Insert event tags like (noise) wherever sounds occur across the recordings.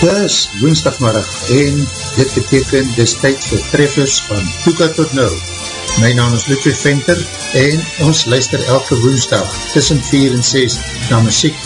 Dis woensdagmiddag en dit beteken dis tyd vir treffers van Toeka tot Nou. My naam is Ludwig Venter en ons luister elke woensdag tussen 4 en 6 na muziek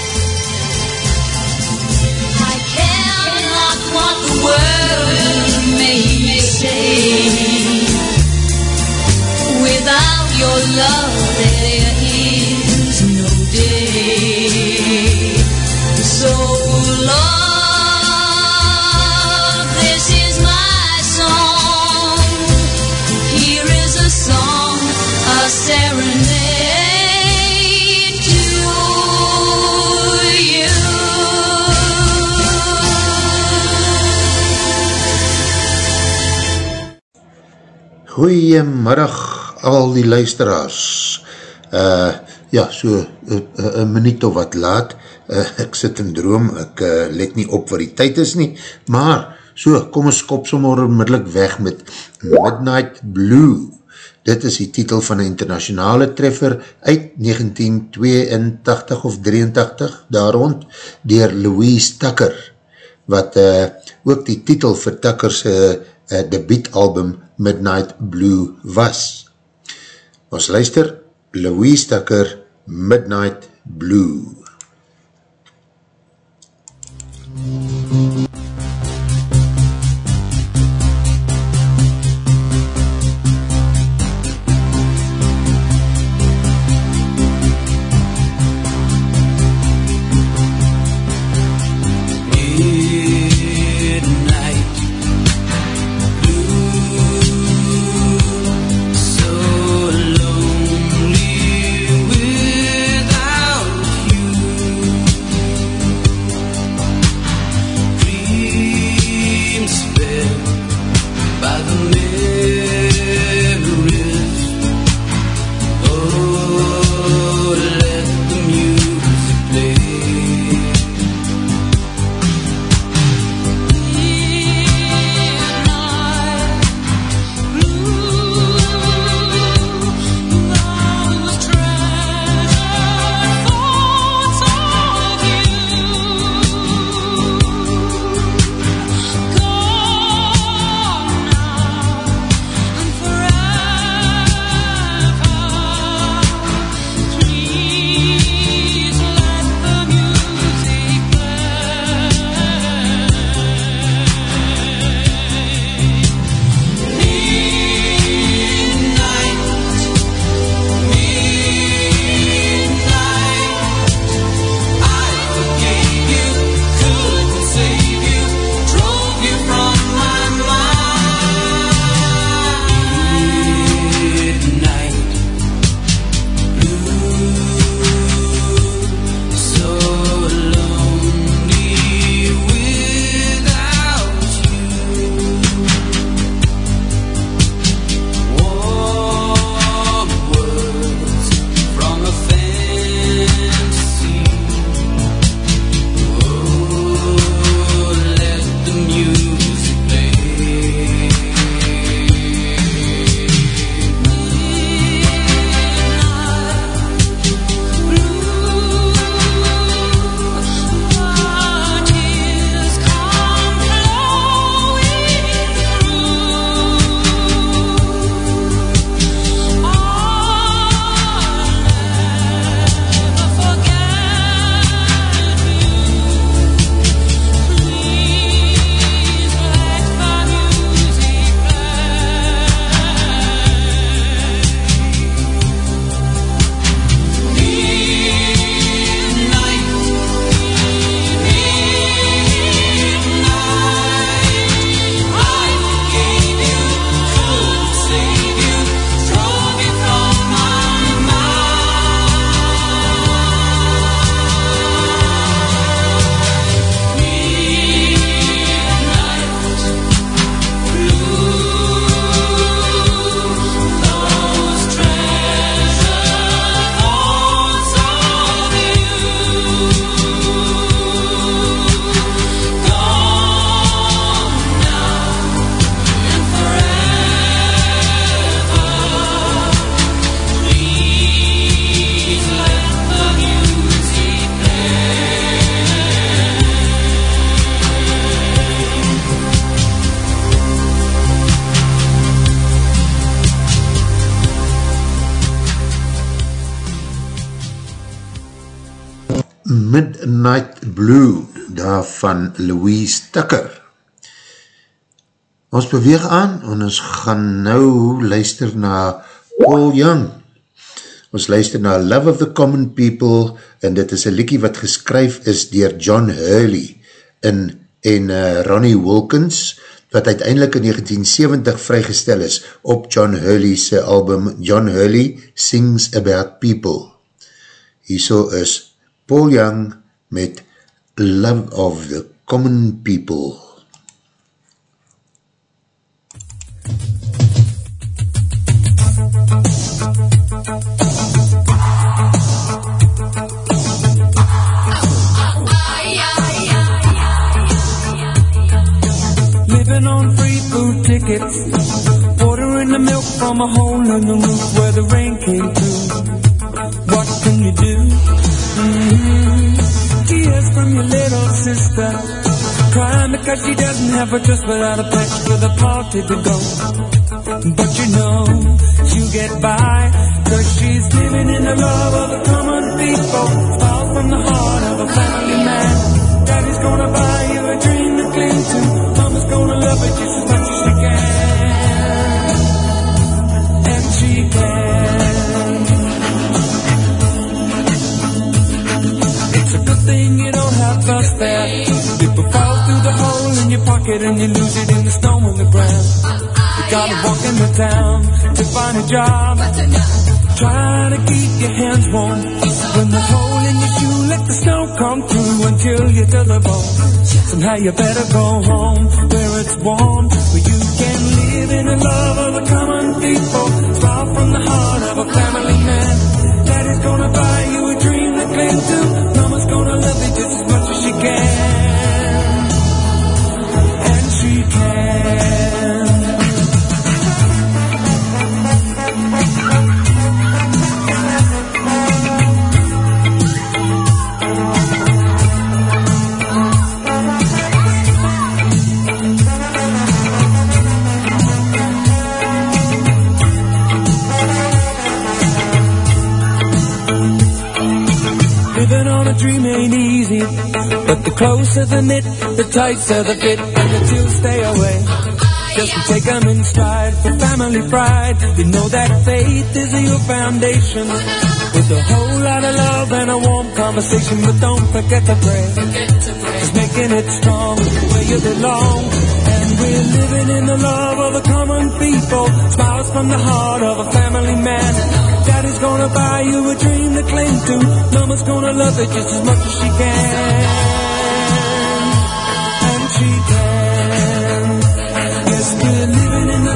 Goeiemiddag al die luisteraars. Uh, ja, so een minuut of wat laat. Uh, ek sit in droom, ek uh, let nie op wat die tyd is nie. Maar, so, kom ons kop sommer onmiddellik weg met Midnight Blue. Dit is die titel van een internationale treffer uit 1982 of 83, daar rond, dier Louise Tucker, wat uh, ook die titel vir Tucker's uh, uh, debietalbum Midnight Blue was. Ons luister Louise Tucker Midnight Blue. Midnight Louise Tucker. Ons beweeg aan, en ons gaan nou luister na Paul Young. Ons luister na Love of the Common People, en dit is een liekie wat geskryf is dier John Hurley in, en uh, Ronnie Wilkins, wat uiteindelik in 1970 vrygestel is op John Hurley's album John Hurley Sings About People. Hierso is Paul Young met Love of the Common People. Living on free food tickets, ordering the milk from a hole in the roof where the rain came through. What can you do? Mm-hmm. Tears from your little sister, crying because she doesn't have a dress without a place for the party to go. But you know she'll get by, cause she's living in the love of the common people, far from the heart of a family man. Daddy's gonna buy you a dream to cling to. Mama's gonna love it just as much as she can. And she can. It's a good thing you don't have bus fare. People fall through the hole in your pocket and you lose it in the snow on the ground. You gotta walk in the town to find a job. Try to keep your hands warm. When the hole in your shoe, let the snow come through until you're to the bone. Somehow you better go home where it's warm, where you can live in the love of the common people. Far from the heart of a family man. Daddy's gonna buy you a dream to cling to. But the closer the knit, the tighter the fit, and the two stay away. Just to take 'em in stride for family pride. You know that faith is your foundation. With a whole lot of love and a warm conversation, but don't forget to pray. Just making it strong where you belong. And we're living in the love of the common people. Smiles from the heart of a family man. Daddy's gonna buy you a dream to cling to. Mama's gonna love it just as much as she can.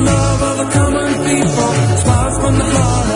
Love of the common people. Smiles from the heart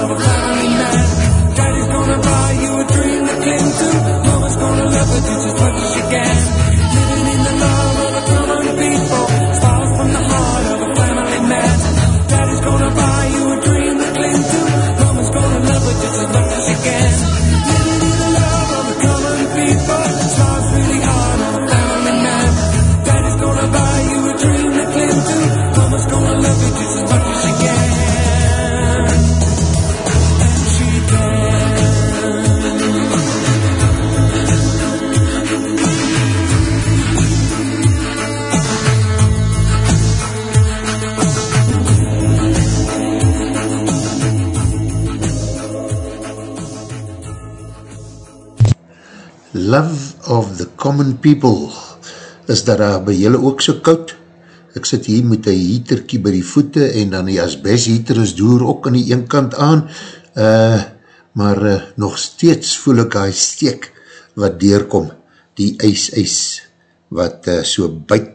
Common People. Is dat daar by julle ook so koud? Ek sit hier met een heaterkie by die voete en dan die asbest heater is door ook aan die een kant aan. Uh, maar uh, nog steeds voel ek hy steek wat deurkom. Die ijs ijs wat uh, so buit.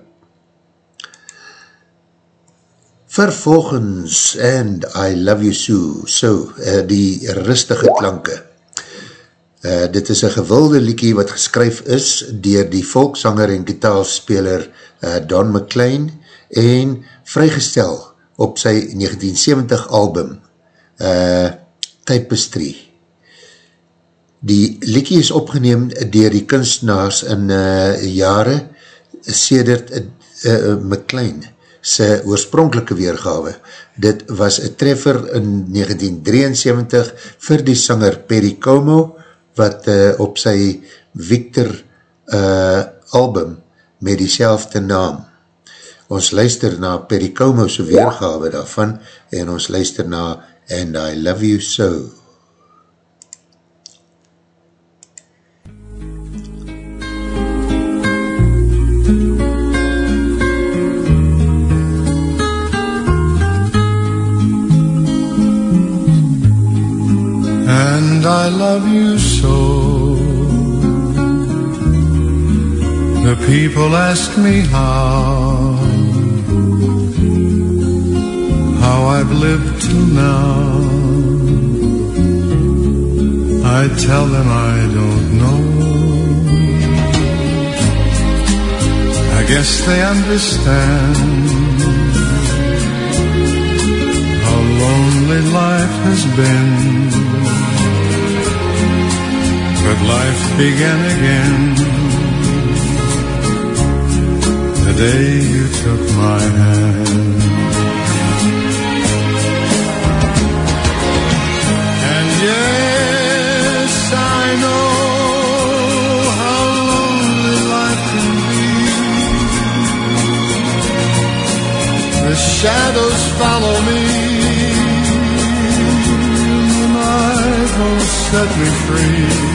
Vervolgens and I love you so, so uh, die rustige klanke. Uh, dit is een gewilde liekie wat geskryf is dier die volkszanger en gitaalspeler uh, Don McLean en vrygestel op sy 1970 album uh, Tapestry. Die liekie is opgeneem dier die kunstenaars in uh, jare sedert uh, uh, McLean sy oorspronkelike weergawe. Dit was een treffer in 1973 vir die sanger Perry Como, wat uh, op sy Victor uh, album met die naam. Ons luister na Pericomo's weergawe daarvan en ons luister na And I Love You So. And I love you people ask me how, how I've lived till now. I tell them I don't know. I guess they understand how lonely life has been. But life began again the day you took my hand. And yes, I know how lonely life can be. The shadows follow me. The night won't set me free.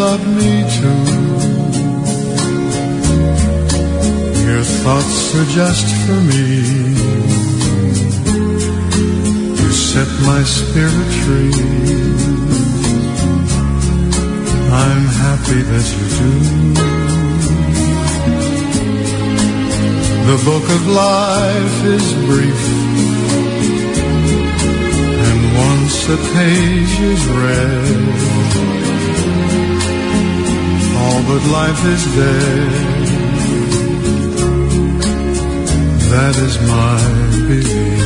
Love me too. Your thoughts are just for me. You set my spirit free. I'm happy that you do. The book of life is brief. And once a page is read, all but life is dead. That is my belief.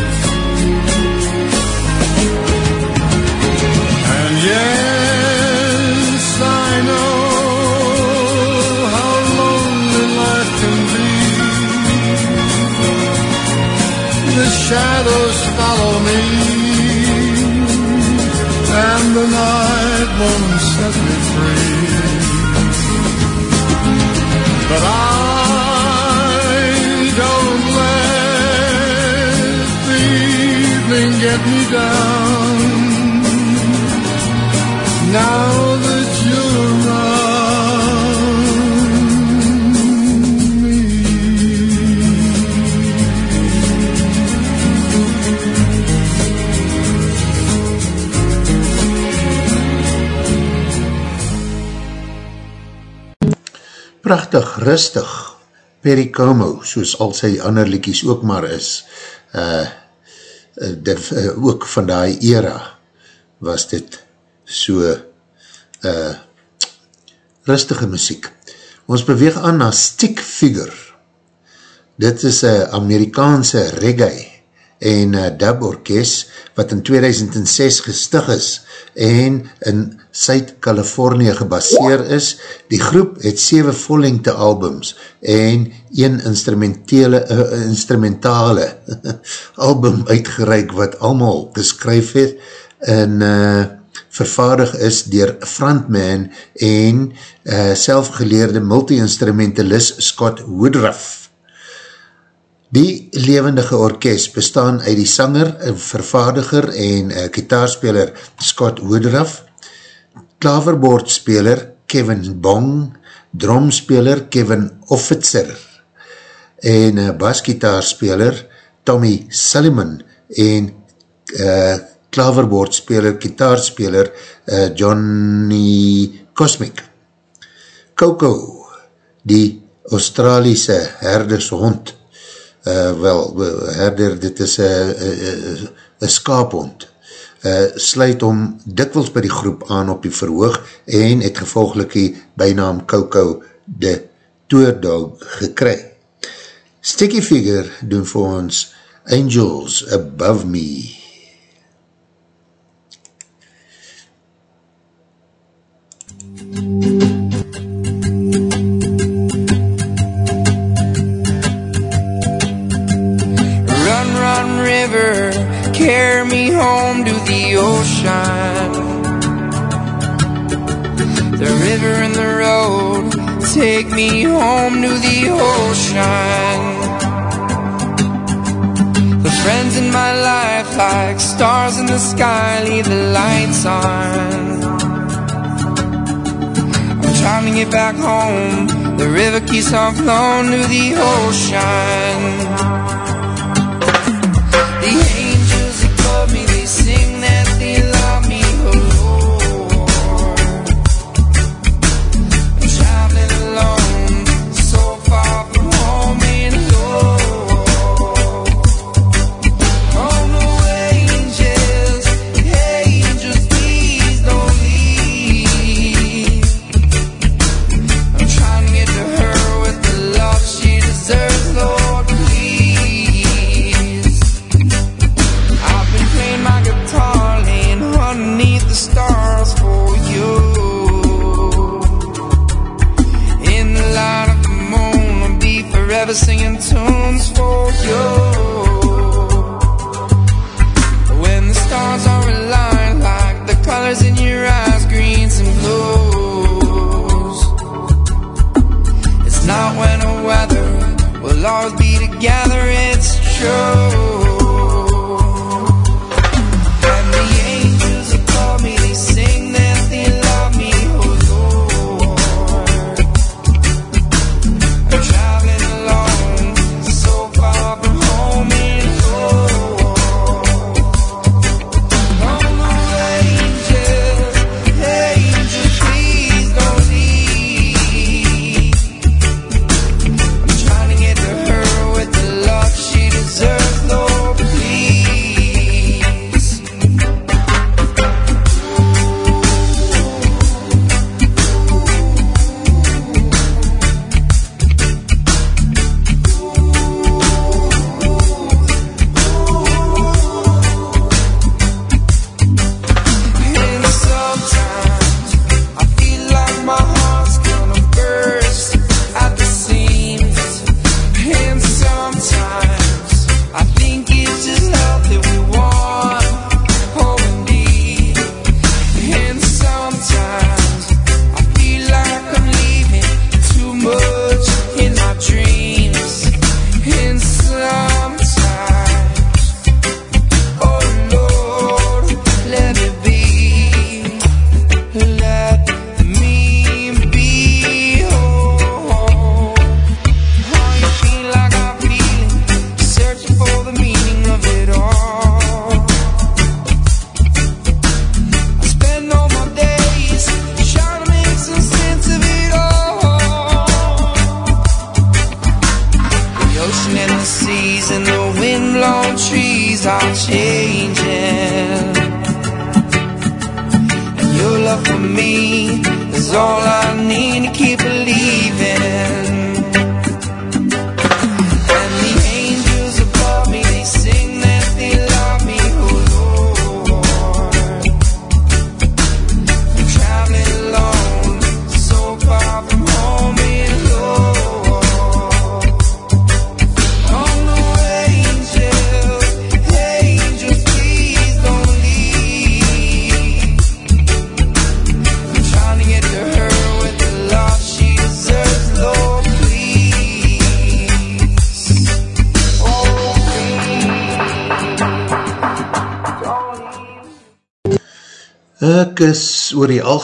And yes, I know how lonely life can be. The shadows follow me, and the night won't set me free. But I don't let the evening get me down. Now that Prachtig, rustig, Perry Como, soos al sy ander liekies ook maar is, uh, uh, dit, uh, ook van die era, was dit so uh, rustige muziek. Ons beweeg aan na Stick Figure. Dit is een Amerikaanse reggae en uh, dub orkest wat in 2006 gestig is en in Zuid-Californië gebaseer is. Die groep het 7 vollengte albums en een instrumentele, uh, instrumentale (laughs) album uitgereik wat allemaal geskryf het en uh, vervaardig is dier frontman en uh, selfgeleerde multi-instrumentalist Scott Woodruff. Die levendige orkest bestaan uit die sanger, vervaardiger en uh, gitaarspeler Scott Woodruff, klaverboordspeler Kevin Bong, drumspeler Kevin Offitzer en uh, basgitaarspeler Tommy Sullivan en uh, klaverboordspeler, gitaarspeler uh, Johnny Cosmic. Coco, die Australiese herdershond, uh, wel, herder, dit is een skaaphond, uh, sluit hom dikwels by die groep aan op die verhoog en het gevolglik die bijnaam Coco de Toerdog gekry. Sticky Figure doen vir ons Angels Above Me. Thank you. home to the ocean. The river and the road take me home to the ocean. The friends in my life, like stars in the sky, leave the lights on. I'm trying to get back home. The river keeps on flowing to the ocean. We'll always be together, it's true.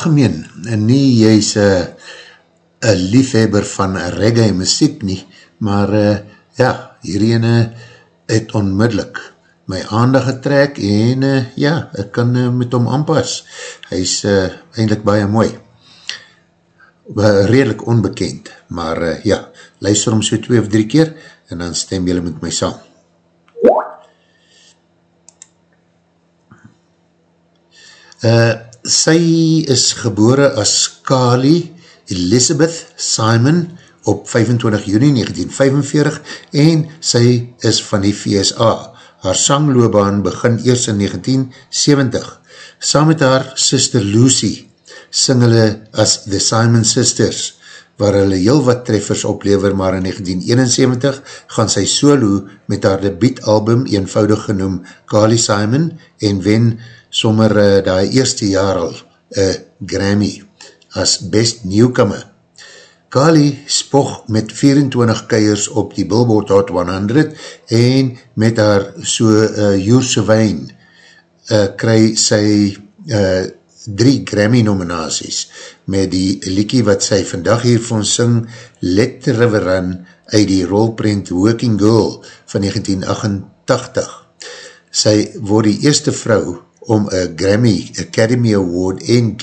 algemeen nie jy's een liefhebber van reggae muziek nie, maar uh, ja, hierin uh, het onmiddellik my aandag getrek en uh, ja, ek kan uh, met hom aanpas. Hy is uh, eindelijk baie mooi. Uh, redelijk onbekend, maar uh, ja, luister hom so twee of drie keer en dan stem jylle met my saam. Uh, sy is gebore as Kali Elizabeth Simon op 25 juni 1945 en sy is van die VSA. Haar sangloobaan begin eers in 1970. Saam met haar sister Lucy sing hulle as The Simon Sisters, waar hulle heel wat treffers oplever, maar in 1971 gaan sy solo met haar debietalbum eenvoudig genoem Kali Simon en wen sommer uh, die eerste jaar al uh, Grammy as Best Newcomer. Kali spog met 24 keiers op die Billboard Hot 100 en met haar so uh, Joerse wijn uh, kry sy uh, drie Grammy nominaties met die liekie wat sy vandag hier van sing Let the River Run uit die rolprint Working Girl van 1988. Sy word die eerste vrou om een Grammy Academy Award en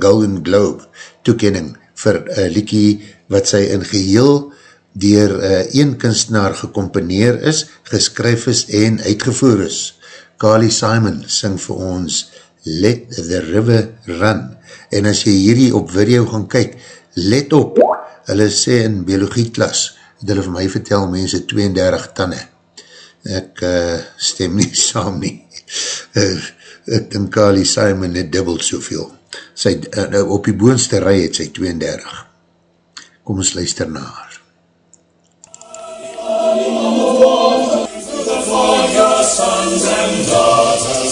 Golden Globe toekenning vir uh, liekie wat sy in geheel dier uh, een kunstenaar gecomponeer is, geskryf is en uitgevoer is. Carly Simon sing vir ons Let the River Run. En as jy hierdie op video gaan kyk, let op, hulle sê in biologie klas, het hulle vir my vertel, mense 32 tanne. Ek uh, stem nie (laughs) saam nie. Uh, ek dink Carly Simon het dubbel soveel sy, uh, op die boonste rij het sy 32. Kom ons luister na haar. Sons and daughters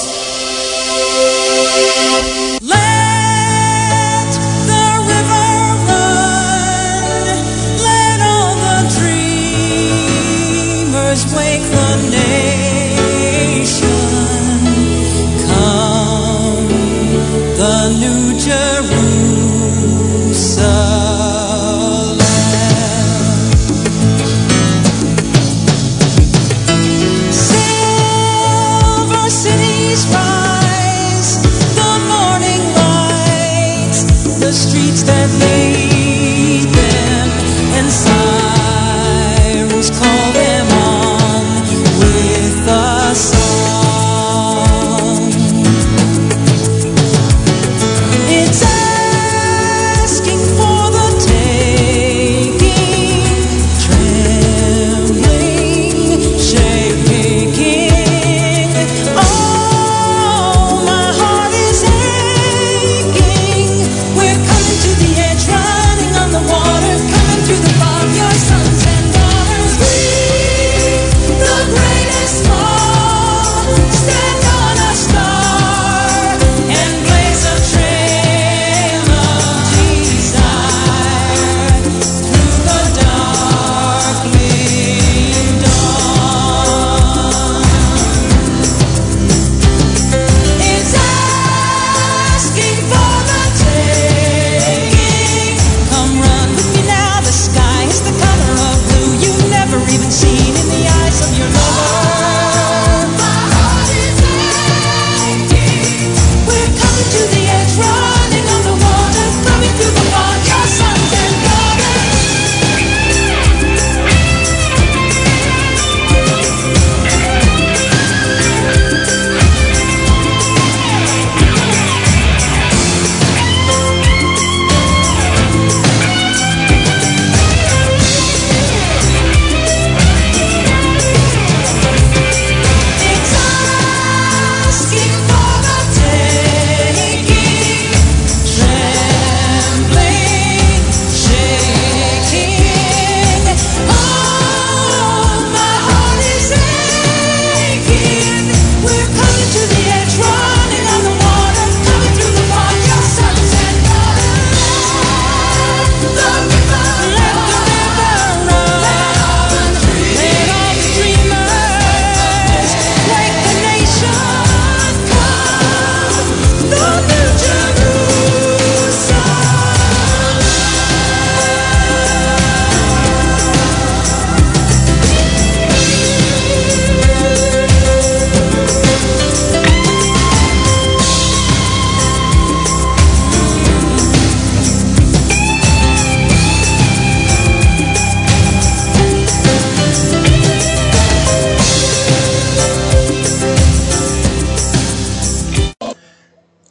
silently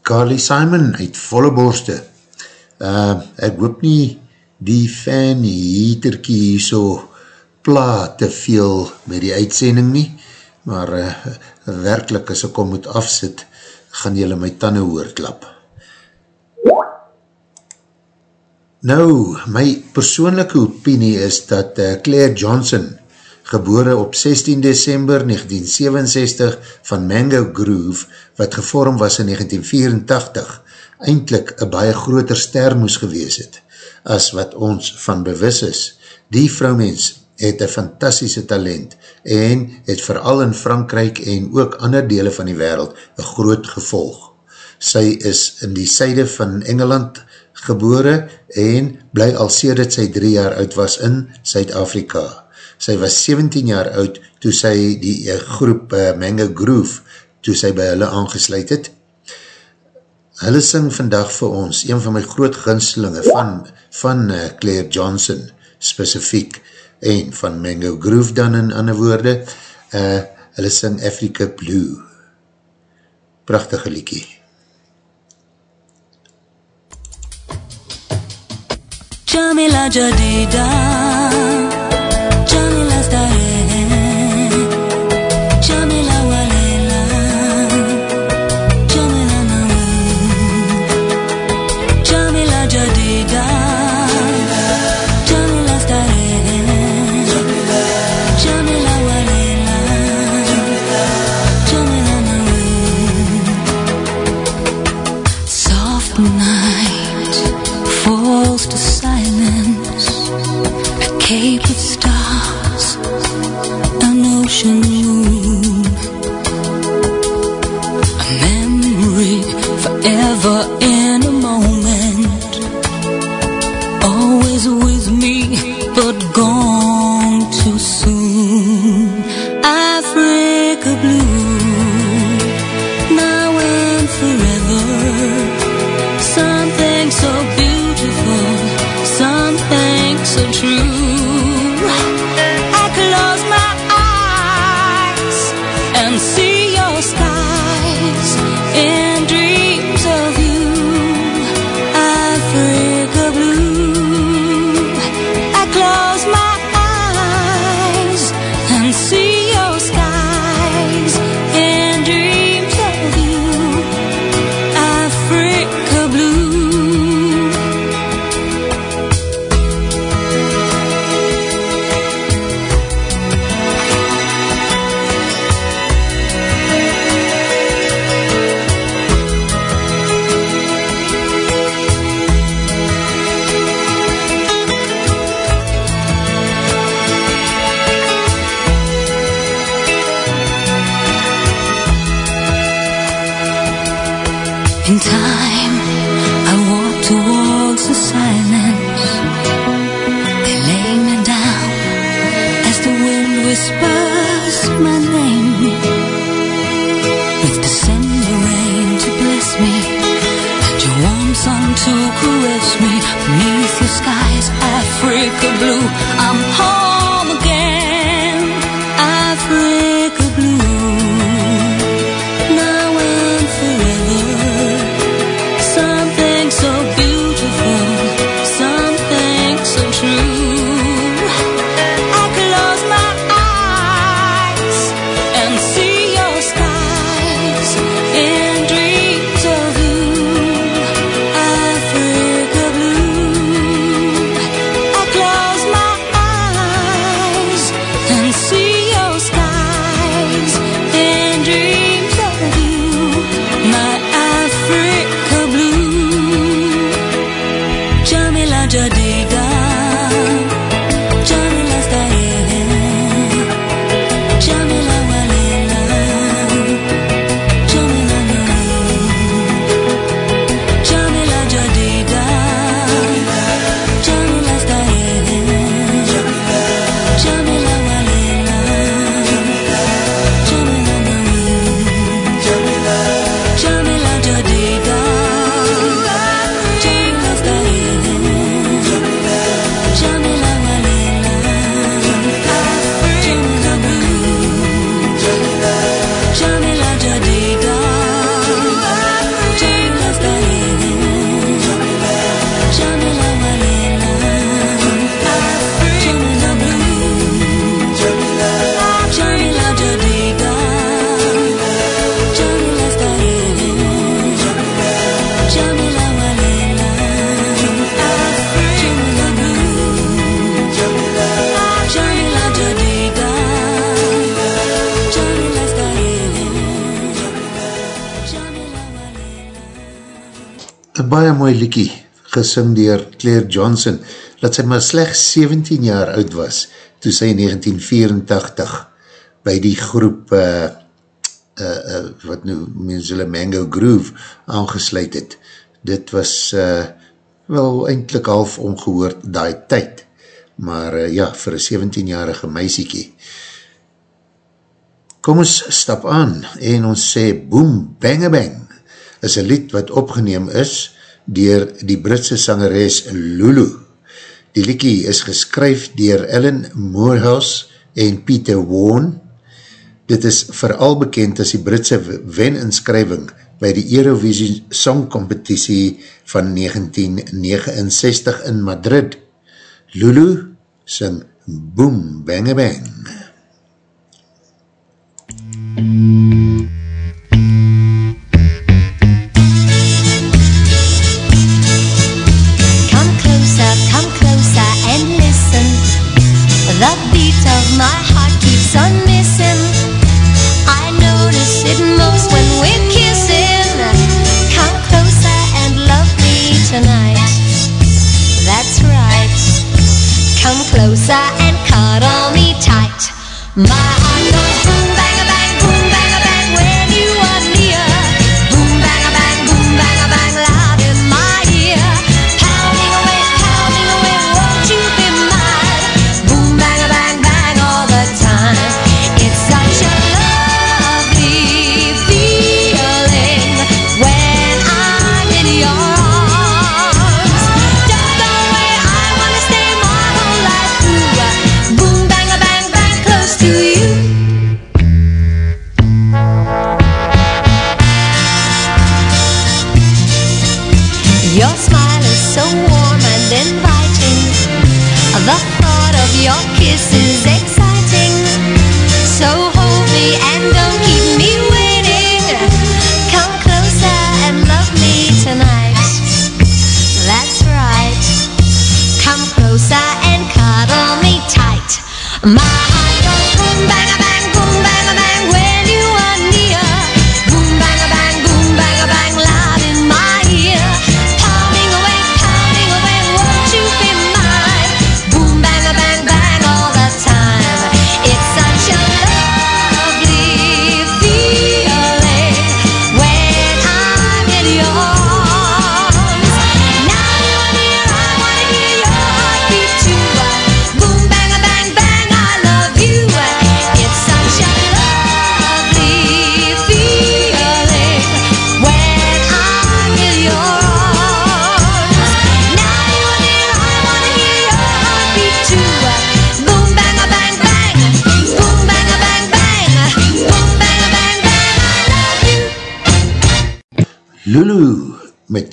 Carly Simon uit volle borste. Uh, ek hoop nie die fan heaterkie hier so pla te veel met die uitsending nie, maar uh, werkelijk as ek om moet afsit, gaan jylle my tanden hoorklap. Nou, my persoonlijke opinie is dat uh, Claire Johnson, gebore op 16 december 1967 van Mango Groove, wat gevorm was in 1984, eindelijk een baie groter ster moes gewees het, as wat ons van bewus is. Die vrouwmens het een fantastische talent en het vooral in Frankrijk en ook ander dele van die wereld een groot gevolg. Sy is in die syde van Engeland gebore en bly al sedert sy drie jaar oud was in Suid-Afrika. Sy was 17 jaar oud toe sy die uh, groep uh, Mango Groove, toe sy by hulle aangesluit het. Hulle sing vandag vir ons, een van my groot ginslinge van, van uh, Claire Johnson, specifiek, en van Mango Groove dan in ander woorde, uh, hulle sing Africa Blue. Prachtige liekie. Jamila Jadida Jamila Starehe Beneath your skies, Africa blue, I'm home mooi liekie, gesing dier Claire Johnson, dat sy maar slechts 17 jaar oud was, toe sy in 1984 by die groep uh, uh, uh, wat nou mens hulle Mango Groove aangesluit het. Dit was uh, wel eindelijk half ongehoord daai tyd, maar uh, ja, vir een 17-jarige meisiekie. Kom ons stap aan en ons sê Boom Bang Bang is een lied wat opgeneem is dier die Britse sangeres Lulu. Die liekie is geskryf dier Ellen Morehouse en Peter Warne. Dit is vooral bekend as die Britse wen-inskrywing by die Eurovisie Song Competitie van 1969 in Madrid. Lulu sing Boom Bang Bang. closer and cuddle me tight. My heart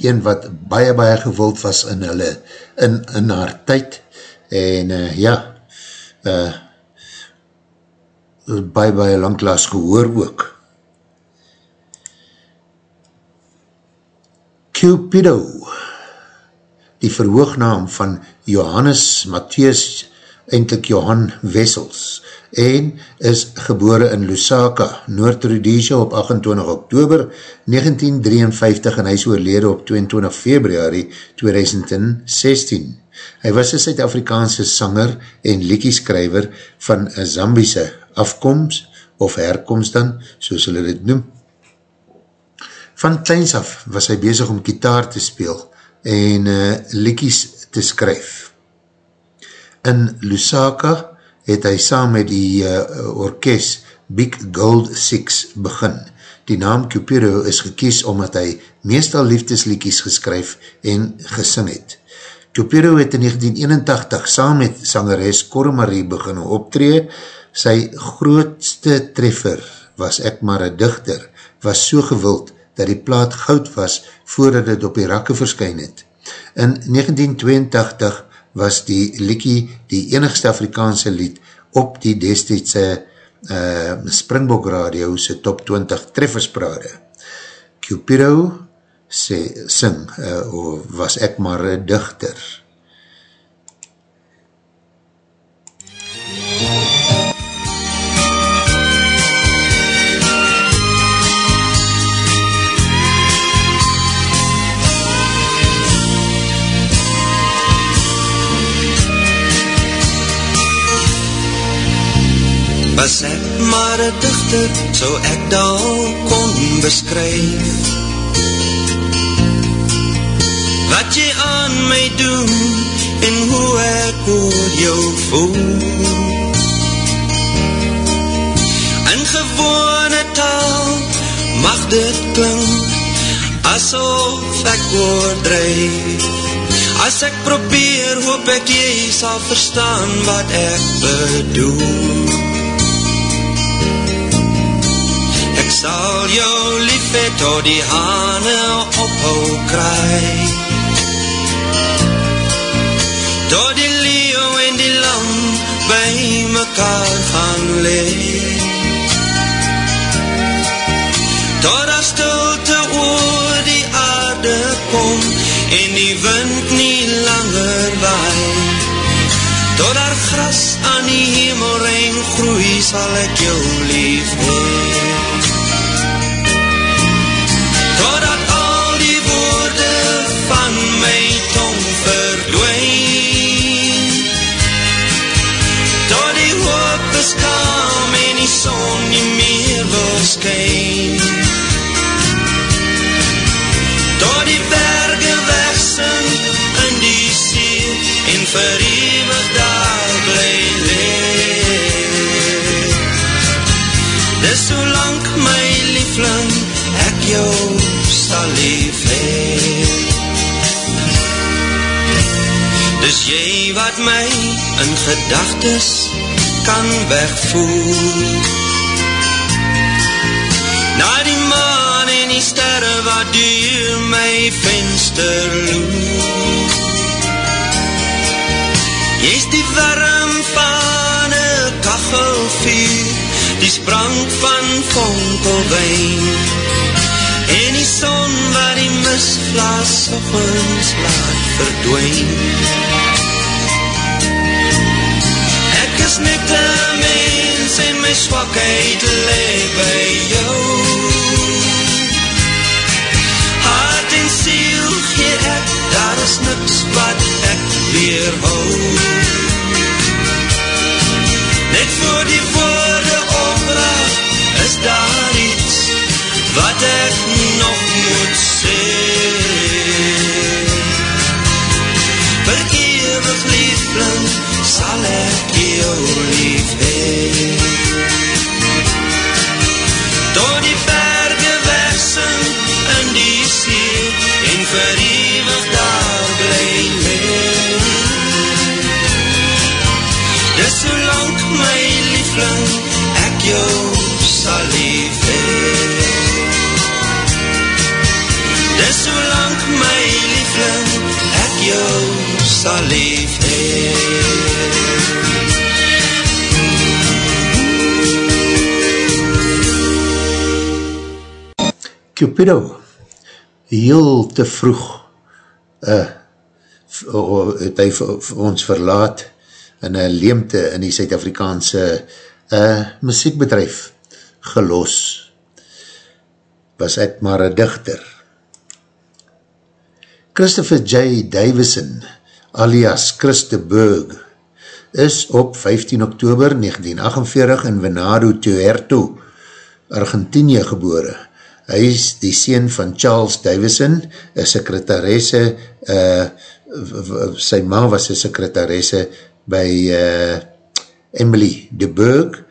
een wat baie baie gewild was in hulle, in, in haar tyd, en uh, ja, uh, baie baie langklaas gehoor ook. Cupido, die verhoognaam van Johannes Matthies, eindelijk Johan Wessels, en is gebore in Lusaka, Noord-Rhodesia op 28 oktober 1953 en hy is oorlede op 22 februari 2016. Hy was een Suid-Afrikaanse sanger en liekieskrijver van Zambiese afkomst of herkomst dan, soos hulle dit noem. Van kleins af was hy bezig om gitaar te speel en uh, liekies te skryf. In Lusaka, het hy saam met die uh, orkest Big Gold Six begin. Die naam Cupido is gekies omdat hy meestal liefdesliekies geskryf en gesing het. Cupido het in 1981 saam met sangeres Cormarie begin optree. Sy grootste treffer was Ek maar een dichter, was so gewild dat die plaat goud was voordat het op die rakke verskyn het. In 1982 was die Likkie die enigste Afrikaanse lied op die destijdse uh, Springbok Radio se top 20 treffersprade. Cupido sê, sing, uh, was ek maar een dichter. As ek maar een dichter, so ek dan kon beskryf. Wat jy aan my doen, en hoe ek oor jou voel. In gewone taal, mag dit klink Asof ek oordrijf As ek probeer, hoop ek jy sal verstaan wat ek bedoel sal jou lief het tot die hane ophou kry Tot die leeuw en die lam by mekaar gaan leef Tot as stilte oor die aarde kom En die wind nie langer waai. Tot daar gras aan die hemelrein groei Sal ek jou lief heen wat my in gedagtes kan wegvoer. Na die maan en die sterre wat duur my venster loer. Jy is die warm van een kachelvuur Die sprang van vonkelwijn. En die son wat die misvlaas op ons laat verdwijn Net een mens en my swakheid leef by jou. Hart en siel gee ek, daar is niks wat ek weerhou Net voor die woorde opdraag is daar iets wat ek nog moet sê sal ek jou lief Door die berge wegsing in die see En verewig daar bly leen Dis so lang my liefling ek jou sal lief Dis so lang my liefling ek jou sal lief Cupido, heel te vroeg uh, het hy ons verlaat in een leemte in die Suid-Afrikaanse uh, muziekbedrijf gelos. Was ek maar een dichter. Christopher J. Davison, alias Christe Berg, is op 15 oktober 1948 in Venado, Tuerto, Argentinië gebore. Hy is die sien van Charles Davison, een sekretaresse, uh, sy ma was een sekretaresse by uh, Emily de Burg.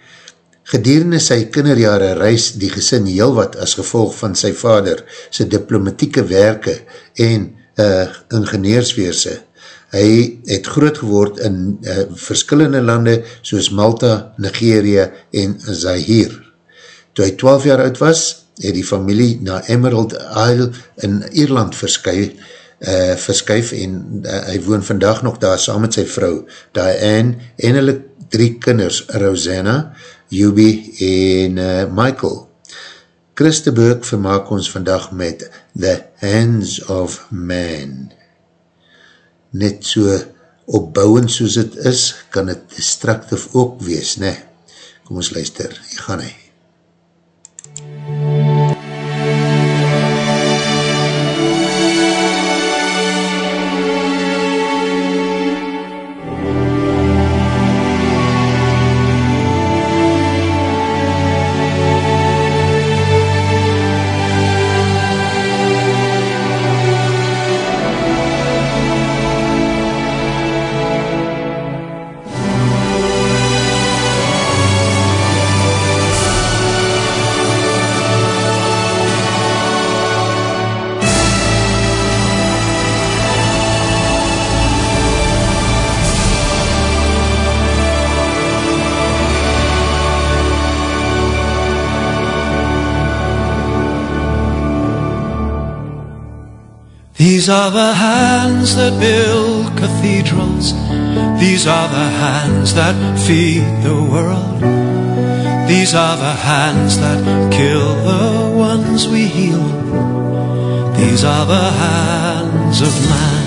Gedurende sy kinderjare reis die gesin heel wat as gevolg van sy vader, sy diplomatieke werke en uh, ingenieursweerse. Hy het groot geword in uh, verskillende lande soos Malta, Nigeria en Zahir. Toe hy 12 jaar oud was, het die familie na Emerald Isle in Ierland verskuif, uh, verskuif en uh, hy woon vandag nog daar saam met sy vrou, Diane, en hulle drie kinders, Rosanna, Yubi en uh, Michael. Christe Burg vermaak ons vandag met The Hands of Man. Net so opbouwend soos het is, kan het destructief ook wees, ne? Kom ons luister, hier gaan hy. These are the hands that build cathedrals. These are the hands that feed the world. These are the hands that kill the ones we heal. These are the hands of man.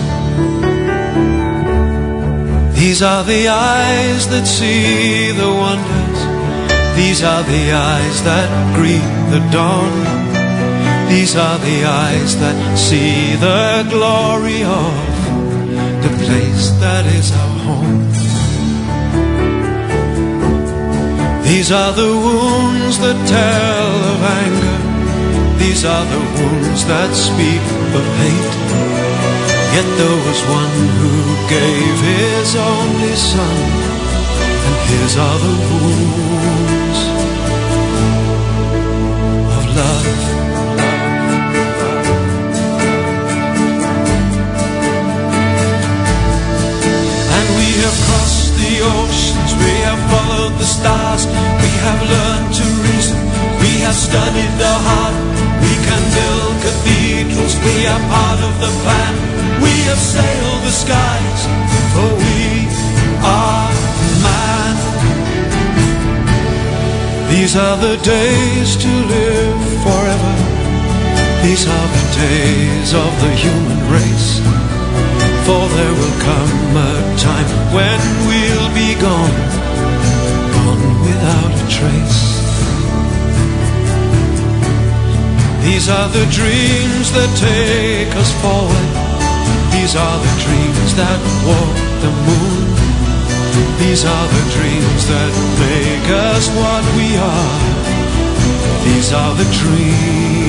These are the eyes that see the wonders. These are the eyes that greet the dawn. These are the eyes that see the glory of the place that is our home. These are the wounds that tell of anger. These are the wounds that speak of hate. Yet there was one who gave his only son, and his are the wounds oceans, we have followed the stars, we have learned to reason, we have studied the heart, we can build cathedrals, we are part of the plan, we have sailed the skies, for we are man. These are the days to live forever, these are the days of the human race. For there will come a time when we'll be gone, gone without a trace. These are the dreams that take us forward. These are the dreams that walk the moon. These are the dreams that make us what we are. These are the dreams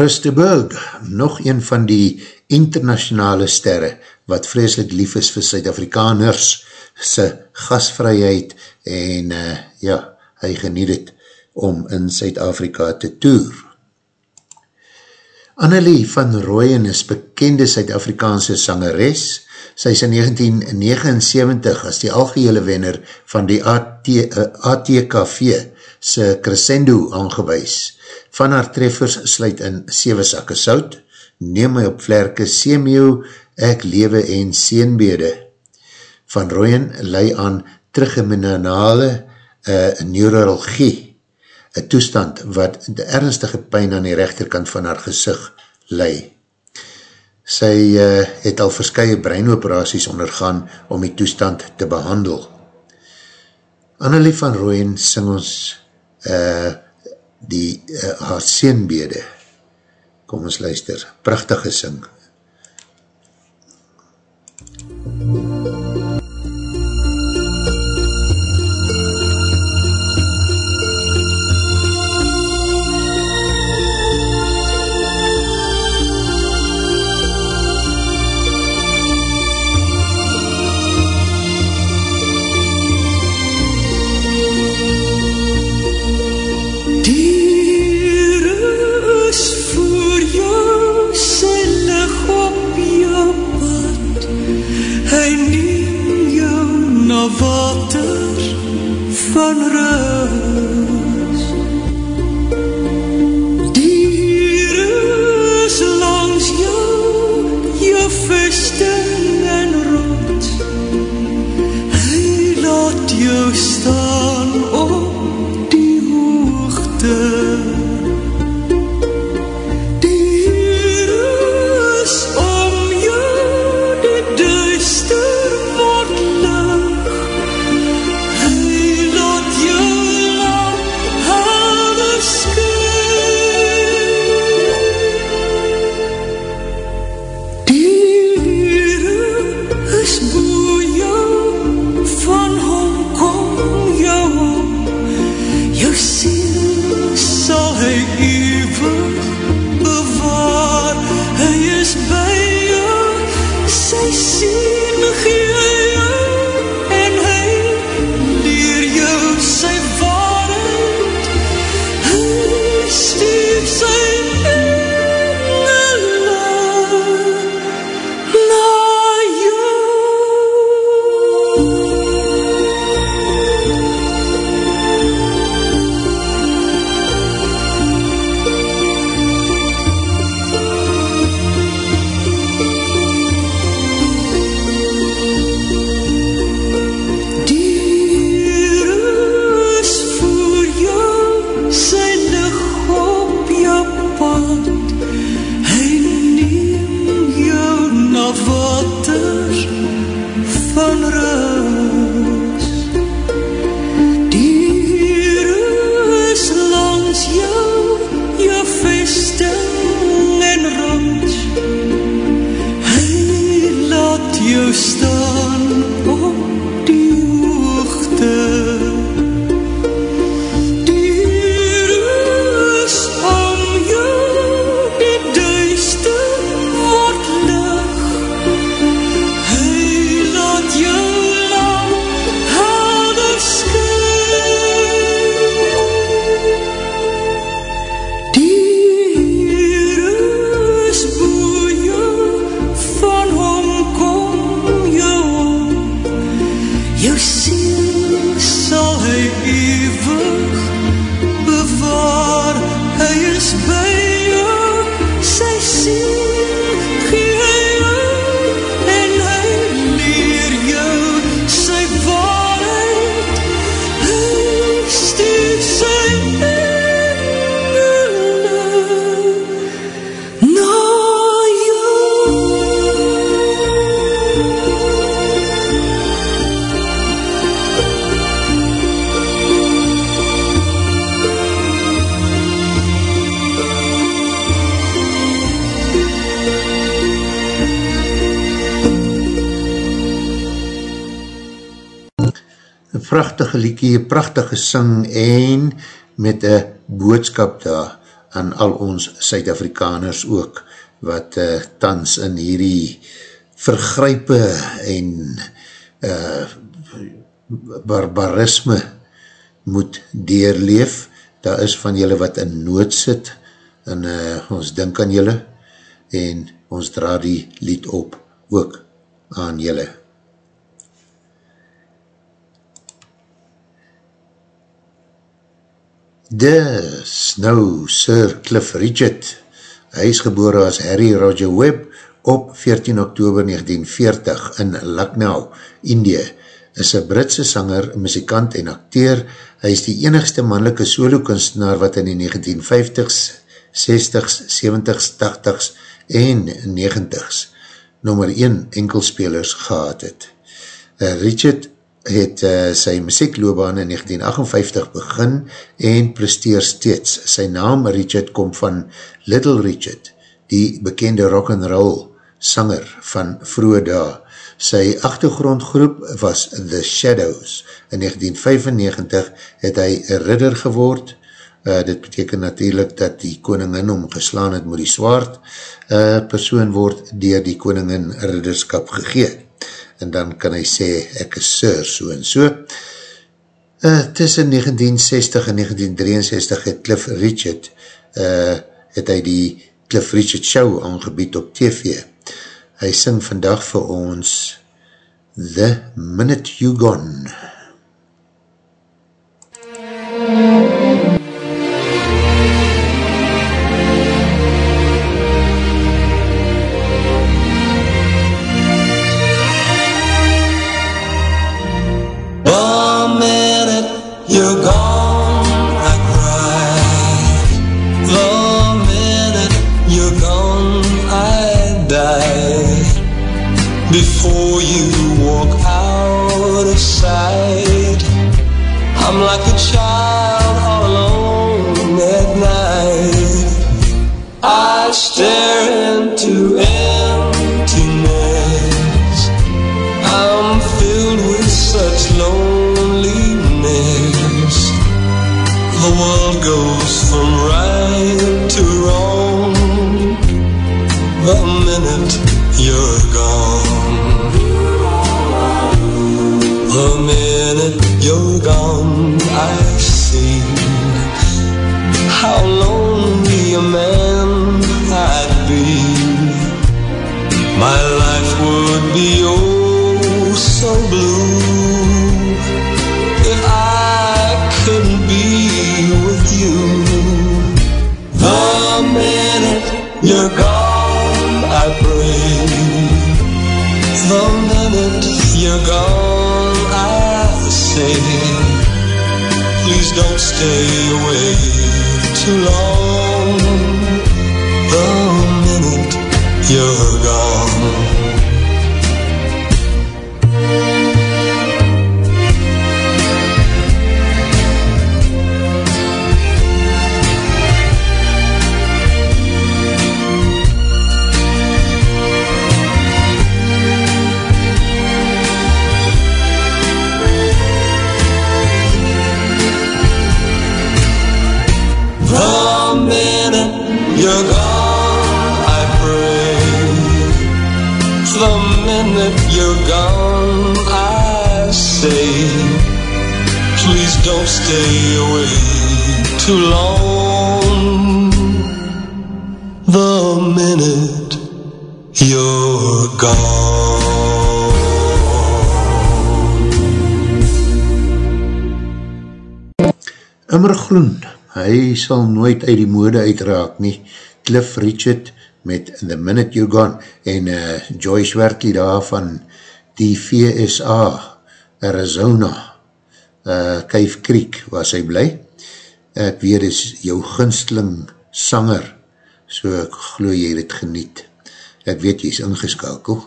Christeberg, nog een van die internationale sterre, wat vreselik lief is vir Suid-Afrikaners, sy gasvryheid, en uh, ja, hy geniet het om in Suid-Afrika te toer. Annelie van Rooyen is bekende Suid-Afrikaanse sangeres. Sy is in 1979 as die algehele wenner van die AT, uh, ATKV se Crescendo aangewees. Van haar treffers sluit in Sewe Sakke Sout, Neem my op vlerke, Seemio, Ek Lewe en Seenbede. Van Rooyen lei aan trigeminale uh, neurologie, een toestand wat de ernstige pijn aan die rechterkant van haar gezicht lei. Sy uh, het al verskye breinoperaties ondergaan om die toestand te behandel. Annelie van Rooyen sing ons uh, die uh, haar seenbede. Kom ons luister, prachtige sing. Die sing en met een boodskap daar aan al ons Suid-Afrikaners ook, wat uh, tans in hierdie vergrype en uh, barbarisme moet deurleef. Daar is van julle wat in nood sit en uh, ons dink aan julle en ons dra die lied op ook aan julle. Dis nou Sir Cliff Richard. Hy is gebore as Harry Roger Webb op 14 oktober 1940 in Lucknow, Indië. Is een Britse sanger, muzikant en acteur. Hy is die enigste mannelike solo kunstenaar wat in die 1950s, 60s, 70s, 80s en 90s nummer 1 enkelspelers gehad het. Uh, Richard het uh, sy muziekloobaan in 1958 begin en presteer steeds. Sy naam Richard kom van Little Richard, die bekende rock and roll sanger van vroege dae. Sy achtergrondgroep was The Shadows. In 1995 het hy ridder geword. Uh, dit beteken natuurlijk dat die koningin om geslaan het met die swaard uh, persoon word dier die koningin ridderskap gegeet en dan kan hy sê, ek is sir, so en so. Uh, tussen 1960 en 1963 het Cliff Richard, uh, het hy die Cliff Richard Show aangebied op TV. Hy sing vandag vir ons The Minute You Gone. Stay away too long. Too long. The minute you're gone. Immergroen, hy sal nooit uit die mode uitraak nie. Cliff Richard met The Minute You're Gone en uh, Joyce Wertley daar van die VSA, Arizona, uh, Cave Creek, waar sy bly. Ek weet is jou gunsteling sanger, so ek glo jy het geniet. Ek weet jy is ingeskakel.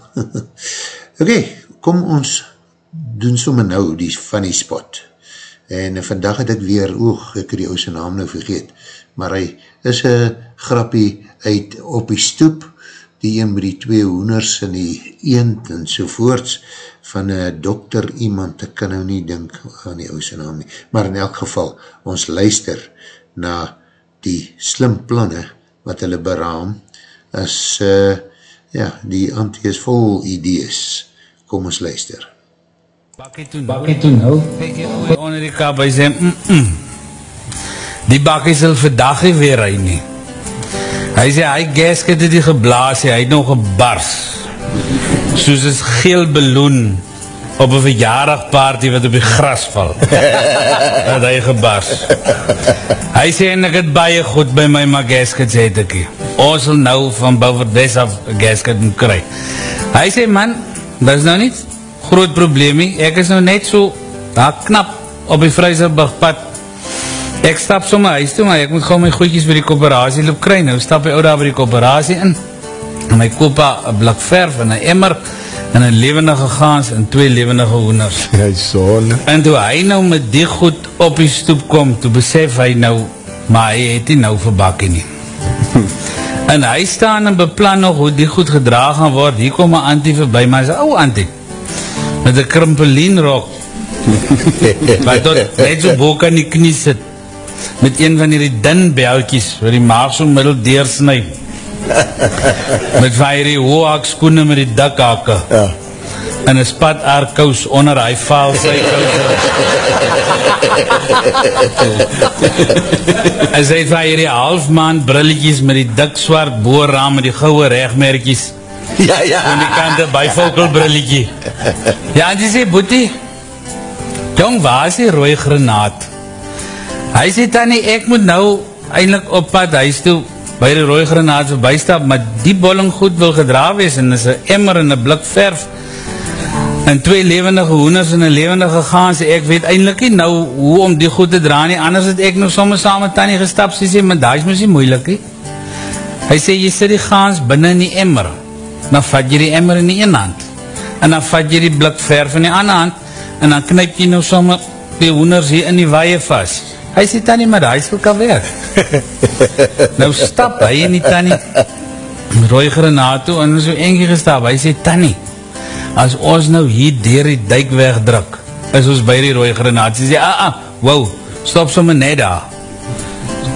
(laughs) ok, kom ons doen somme nou die funny spot en vandag het ek weer, oog, ek het die ouse naam nou vergeet, maar hy is een grappie uit op die stoep, die een met die twee hoeners en die eend en sovoorts, van een dokter iemand, ek kan nou nie dink aan die ouse naam nie, maar in elk geval, ons luister na die slim planne wat hulle beraam, as uh, ja, die antie is vol idees, kom ons luister. Bakkie toe, bakkie toe nou. Onder die kap, hy sê, mm -mm. die bakkie sal vandag nie weer hy nie. Hy sê, hy gasket het die geblaas, hy het nog gebars. Soos is geel beloon op een verjaardag party wat op die gras val. (laughs) het hy gebars. Hy sê, en ek het baie goed by my, maar gasket sê het ek hier. Ons sal nou van Bouverdes af gasket moet kry. Hy sê, man, dat is nou niet groot probleemie, ek is nou net so daar knap op die Vryserburgpad ek stap my huis toe, maar ek moet gauw my goedjes by die kooperatie loop kry, nou stap ek ou daar by die kooperatie in. En my koop een blik verf en een emmer en een levendige gaans en twee levendige hoenders. (laughs) Jy son. En toe hy nou met die goed op die stoep kom, toe besef hy nou maar hy het nie nou verbakkie nie. (laughs) En hy staan en beplan nog hoe die goed gedraag gaan word, hier kom een antie voorbij, maar hy sê, ou antie met een krimpelien rok. (laughs) Wat tot net so boek aan die knie sit met een van die din belkies waar die maag so middel deursnui (laughs) met van die hoog skoene met die dikhake ja. en een spat aardkous onder hy vaal sy en (laughs) sy het van die half maand brilletjies met die dik zwart boorraam met die gouwe rechtmerkies Ja, ja. aan die kante bijvokelbrilletjie. Ja, en die sê, Boetie, jong, waar is die rooie granaat? Hy sê, Tanny, ek moet nou eindelijk op pad huis toe by die rooie granaat voorbij stap, maar die bolling goed wil gedra wees, en is een emmer en een blik verf, en twee levendige hoenders en een levendige gaans, ek weet eindelijk nie nou hoe om die goed te dra nie, anders het ek nou soms saam met Tanny gestap, sy sê, maar daar is misschien moeilik, he. Hy sê, jy sit die gaans binnen in die emmer, dan vat jy die emmer in die ene hand, en dan vat jy die blik verf in die ander hand, en dan knyp jy nou sommer die hoenders hier in die waie vast. Hy sê, Tanny, maar die huis kan weg. (laughs) nou stap hy in die Tanny, rooi granaat toe, en so enkie gestap, hy sê, Tanny, as ons nou hier dier die duik wegdruk, is ons by die rooi granaat, hy sê, ah, ah, wow, stop sommer net daar,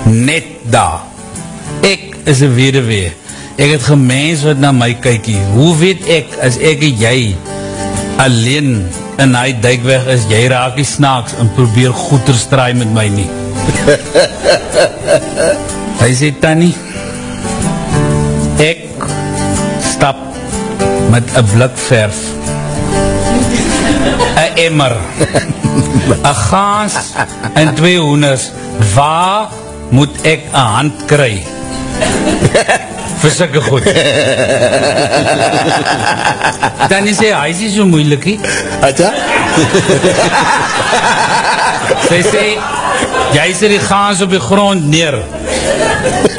net daar, Ek is een wederwee. Ek het gemens wat na my kykie. Hoe weet ek, as ek en jy alleen in hy dijkweg is, jy raak die snaaks en probeer goeder straai met my nie. (laughs) hy sê, Tanny, ek stap met een blik verf, (laughs) een emmer, een gaans en twee hoenders, waar moet ek een hand kry? (laughs) vir sikke goed. (laughs) Dan sê, hy is nie so moeilik nie. Atja? (laughs) Sy sê, jy sê die gaans op die grond neer.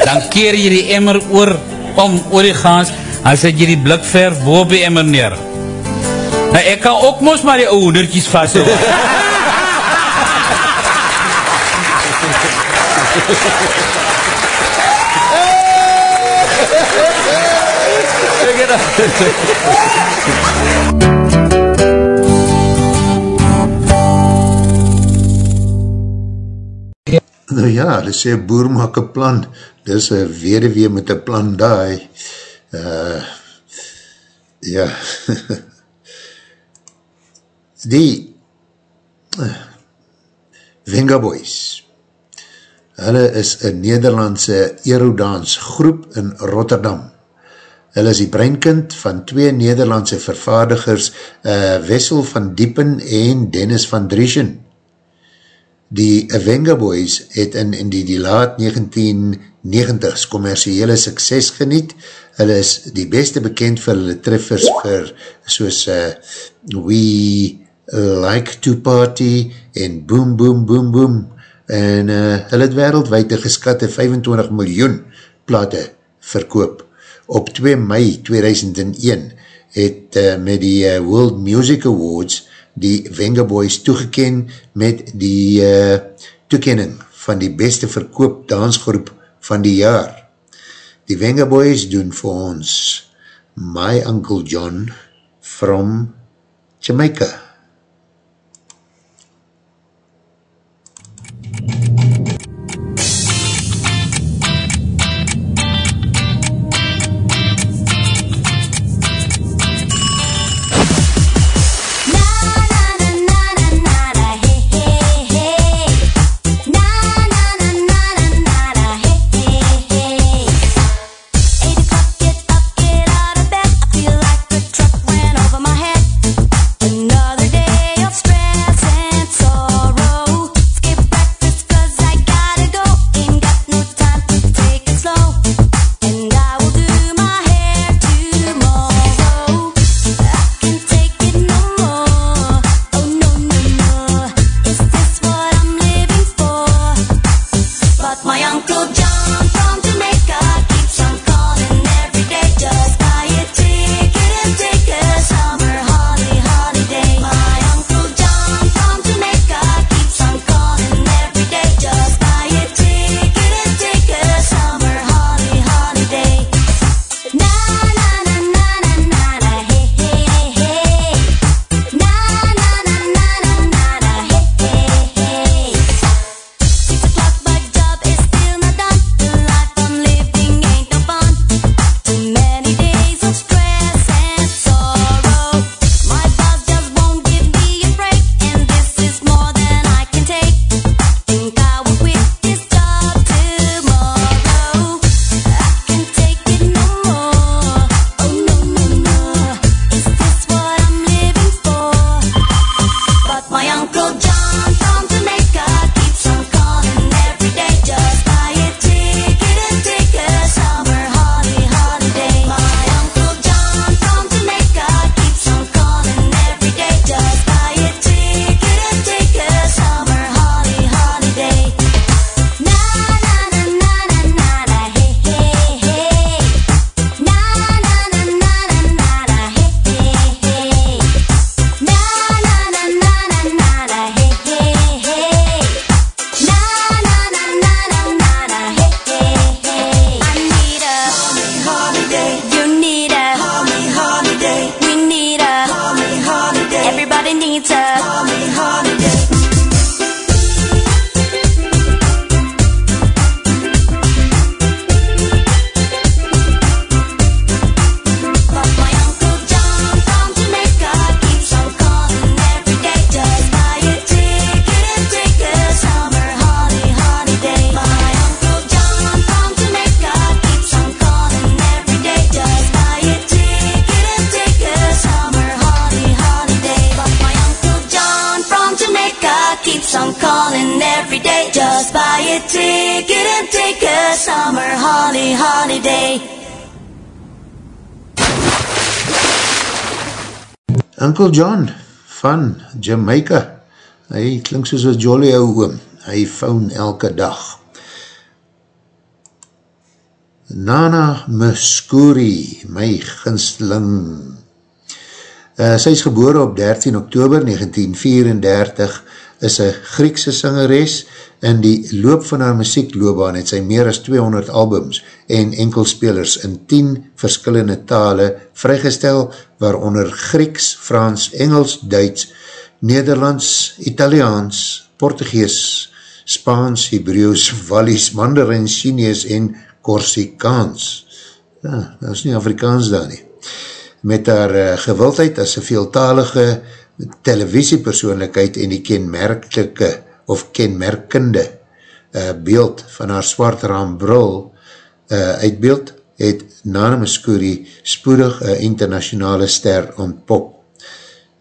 Dan keer jy die emmer oor, om oor die gaans, en sê jy die blikverf bo op die emmer neer. Nou, ek kan ook mos maar die oudertjies vast hoor. (laughs) Nou ja, hulle sê boer maak een plan, dis een wederwee met een plan daai. Uh, ja, (laughs) die uh, Venga Boys, hulle is een Nederlandse aerodans groep in Rotterdam. Hulle is die breinkind van twee Nederlandse vervaardigers, uh, Wessel van Diepen en Dennis van Drieschen. Die Avenga Boys het in, in die, die laat 1990s commerciële sukses geniet. Hulle is die beste bekend vir hulle treffers vir soos uh, We Like to Party en Boom Boom Boom Boom en uh, hulle het wereldwijd een geskatte 25 miljoen plate verkoop. Op 2 mei 2001 het uh, met die uh, World Music Awards die Venga Boys toegeken met die uh, toekening van die beste verkoop dansgroep van die jaar. Die Venga Boys doen vir ons My Uncle John from Jamaica. Uncle John van Jamaica, hy klink soos een jolly ou oom, hy foun elke dag. Nana Muscuri, my ginsling. Uh, sy is gebore op 13 oktober 1934, is een Griekse sangeres, in die loop van haar muziekloobaan het sy meer as 200 albums en enkelspelers in 10 verskillende tale vrygestel, waaronder Grieks, Frans, Engels, Duits, Nederlands, Italiaans, Portugees, Spaans, Hebreeuws, Wallis, Mandarin, Chinees en Korsikaans. Ja, dat is nie Afrikaans daar nie. Met haar uh, gewildheid as een veeltalige televisiepersoonlijkheid en die kenmerkelike of kenmerkende uh, beeld van haar swart raambril uh, uitbeeld, het Nana Muscuri spoedig een internationale ster ontpop.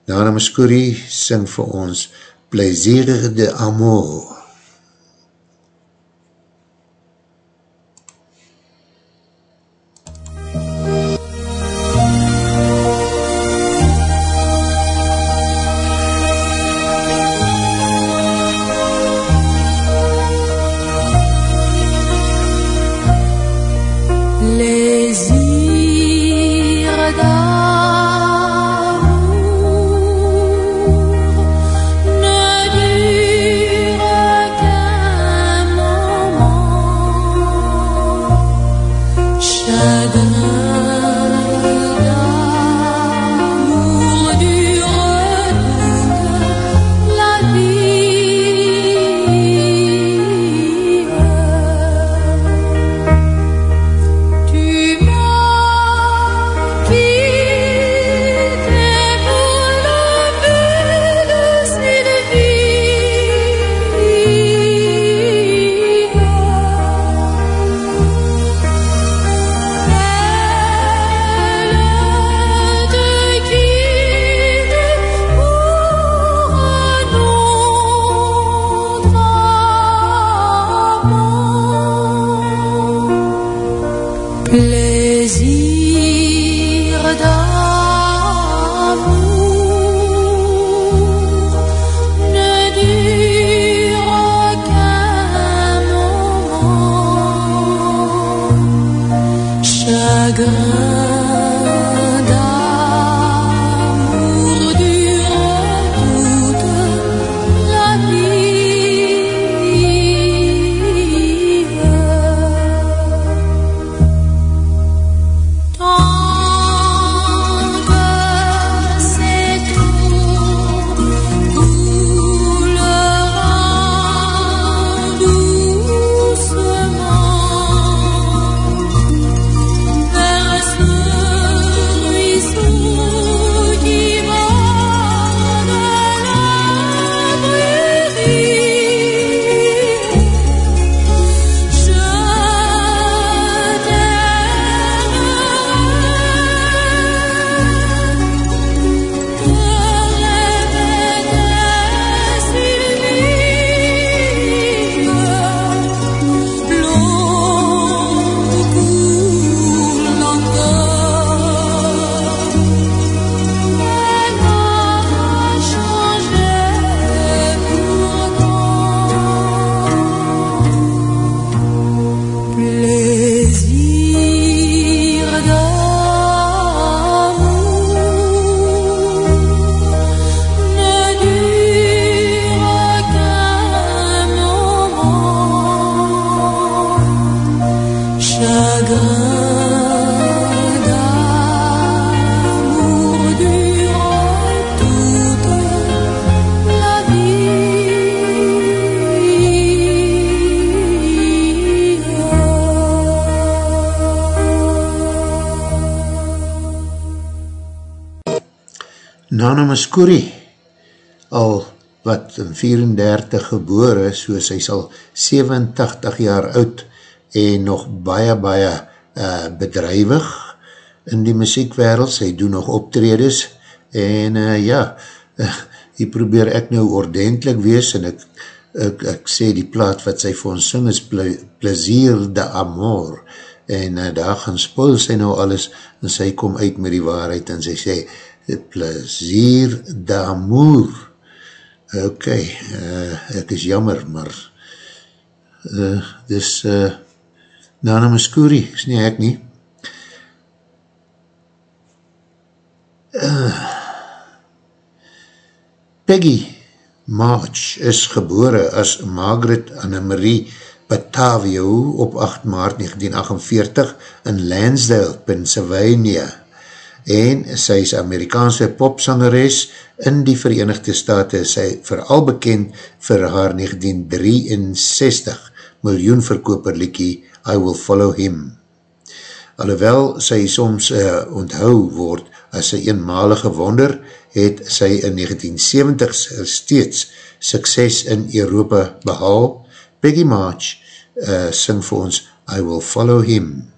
Nana Muscuri sing vir ons Plaisir de Amour. Nana Muscuri, al wat in 34 gebore, so sy sal 87 jaar oud en nog baie, baie uh, bedrijwig in die muziekwereld, sy doen nog optredes en uh, ja, uh, (laughs) hier probeer ek nou ordentlik wees en ek ek, ek sê die plaat wat sy vir ons sing is ple, Plezier de Amor en uh, daar gaan spoil sy nou alles en sy kom uit met die waarheid en sy sê Plezier de Amour ok uh, ek is jammer maar uh, dis uh, Nana Muscuri is nie ek nie. Uh, Peggy March is gebore as Margaret Annemarie Batavio op 8 maart 1948 in Lansdale, Pennsylvania en sy is Amerikaanse popsangeres in die Verenigde Staten sy vooral bekend vir haar 1963 miljoen verkoper liekie I Will Follow Him. Alhoewel sy soms uh, onthou word as sy eenmalige wonder, het sy in 1970 steeds sukses in Europa behaal. Peggy March uh, sing vir ons I Will Follow Him.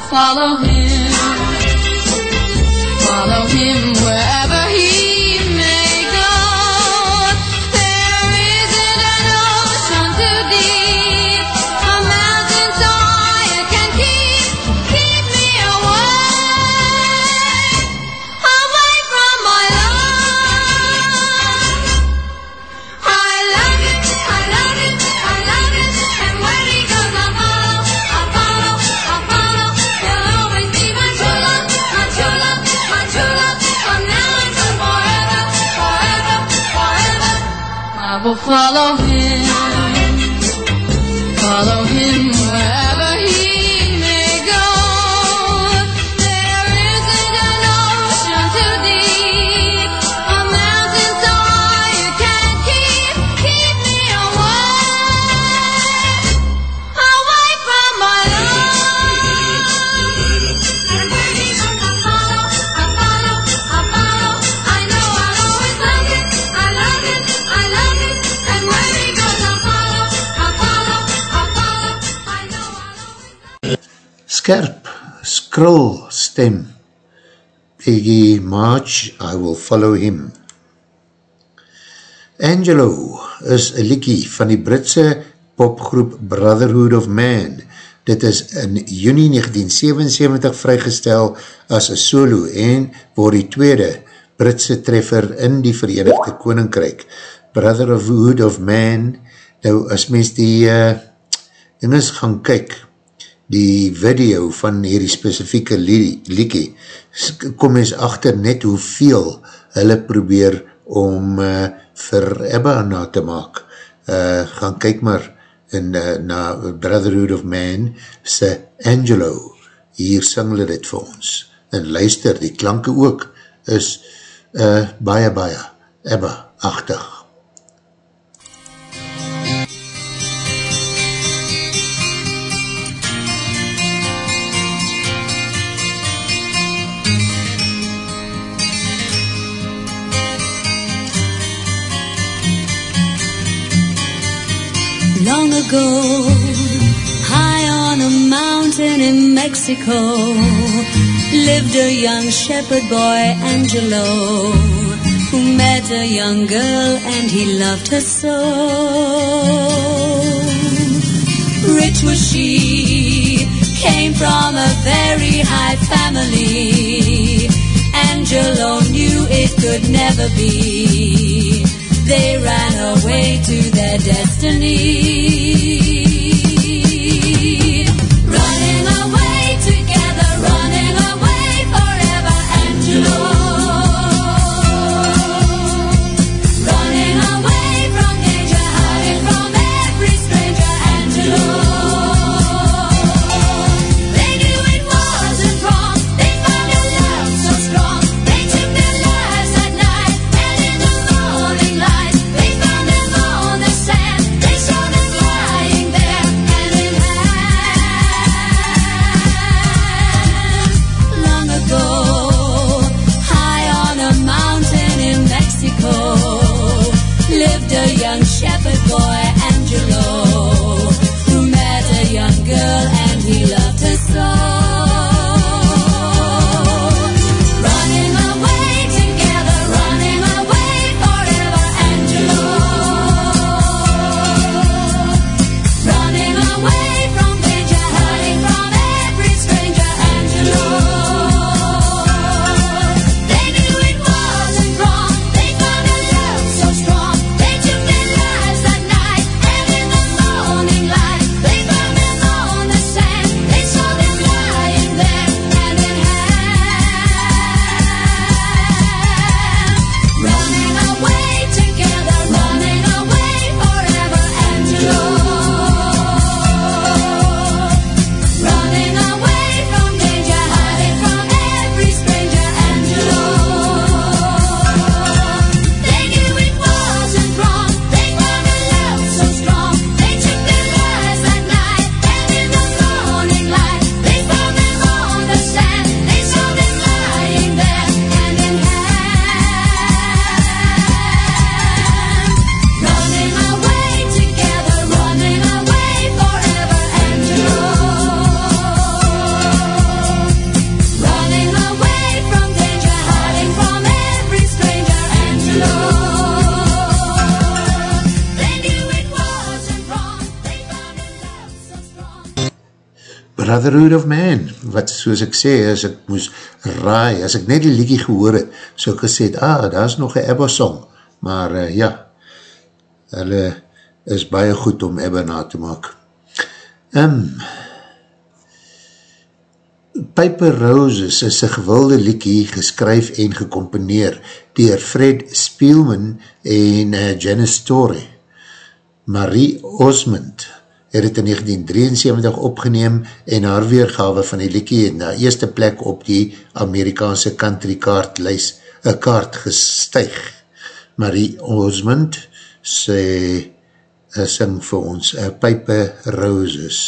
follow I Skerp, skril stem. Peggy March, I will follow him. Angelo is een liekie van die Britse popgroep Brotherhood of Man. Dit is in juni 1977 vrygestel as een solo en word die tweede Britse treffer in die Verenigde Koninkryk. Brotherhood of Man, nou as mens die uh, dinges gaan kyk, die video van hierdie specifieke liekie, kom eens achter net hoeveel hulle probeer om uh, vir Ebba na te maak. Uh, gaan kyk maar in, uh, na Brotherhood of Man se Angelo, hier sing hulle dit vir ons. En luister, die klanke ook is uh, baie, baie Ebba-achtig. ago, high on a mountain in Mexico, lived a young shepherd boy, Angelo, who met a young girl and he loved her so. Rich was she, came from a very high family. Angelo knew it could never be they ran away to their destiny. Running away together, running away forever, Angelo. Brotherhood of Man, wat soos ek sê, as ek moes raai, as ek net die liedje gehoor het, so ek gesê, ah, daar is nog een Ebba song, maar uh, ja, hulle is baie goed om Ebba na te maak. Ehm, um, Piper Roses is een gewilde liekie geskryf en gecomponeer dier Fred Spielman en uh, Janice Torrey. Marie Osmond het het in 1973 opgeneem en haar weergawe van die liekie het na eerste plek op die Amerikaanse country kaart, lys, eh, kaart gestuig. Marie Osmond sy uh, sing vir ons uh, Pipe Roses.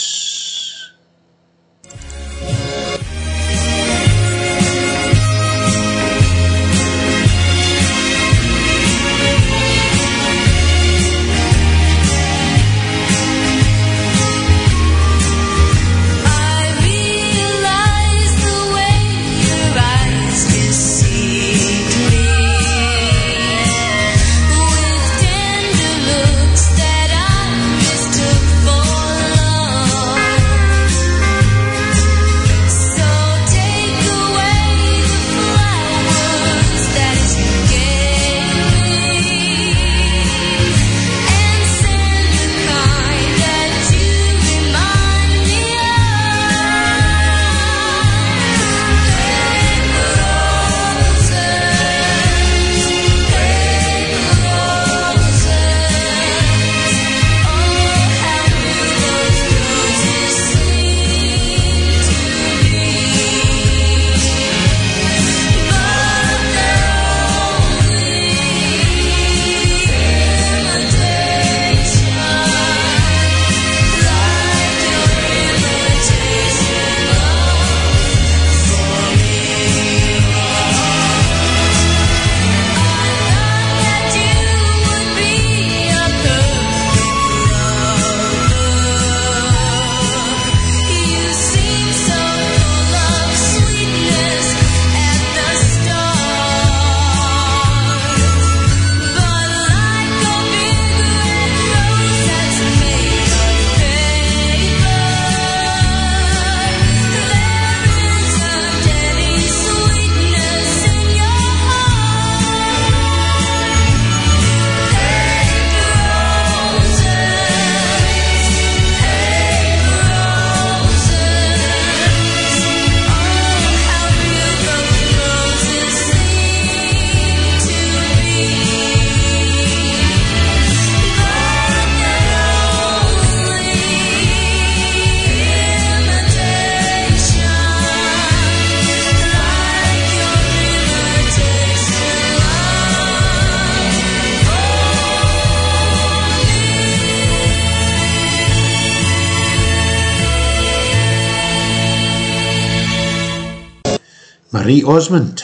Marie Osmond,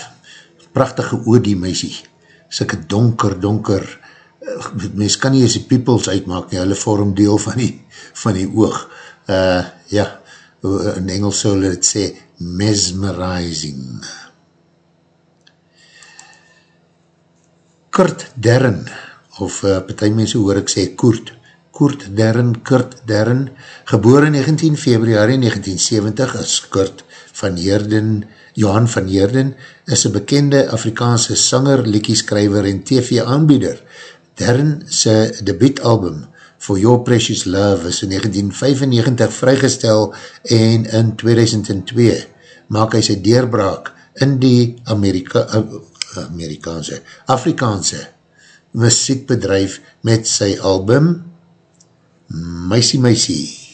prachtige oor die meisie, sikke donker, donker, eh, mens kan nie eens die peoples uitmaak nie, hulle vorm deel van die, van die oog, uh, ja, in Engels sou hulle het sê, mesmerizing. Kurt Derren, of eh, uh, partij mense hoor ek sê Koert, Koert Derren, Kurt Derren, geboor in 19 februari 1970 as Kurt van Heerden, Kurt Johan van Heerden is een bekende Afrikaanse sanger, liekieskrijver en tv-aanbieder. Dern sy debietalbum For Your Precious Love is in 1995 vrygestel en in 2002 maak hy sy deurbraak in die Amerika, eh, Amerikaanse, Afrikaanse muziekbedrijf met sy album Meisie Meisie.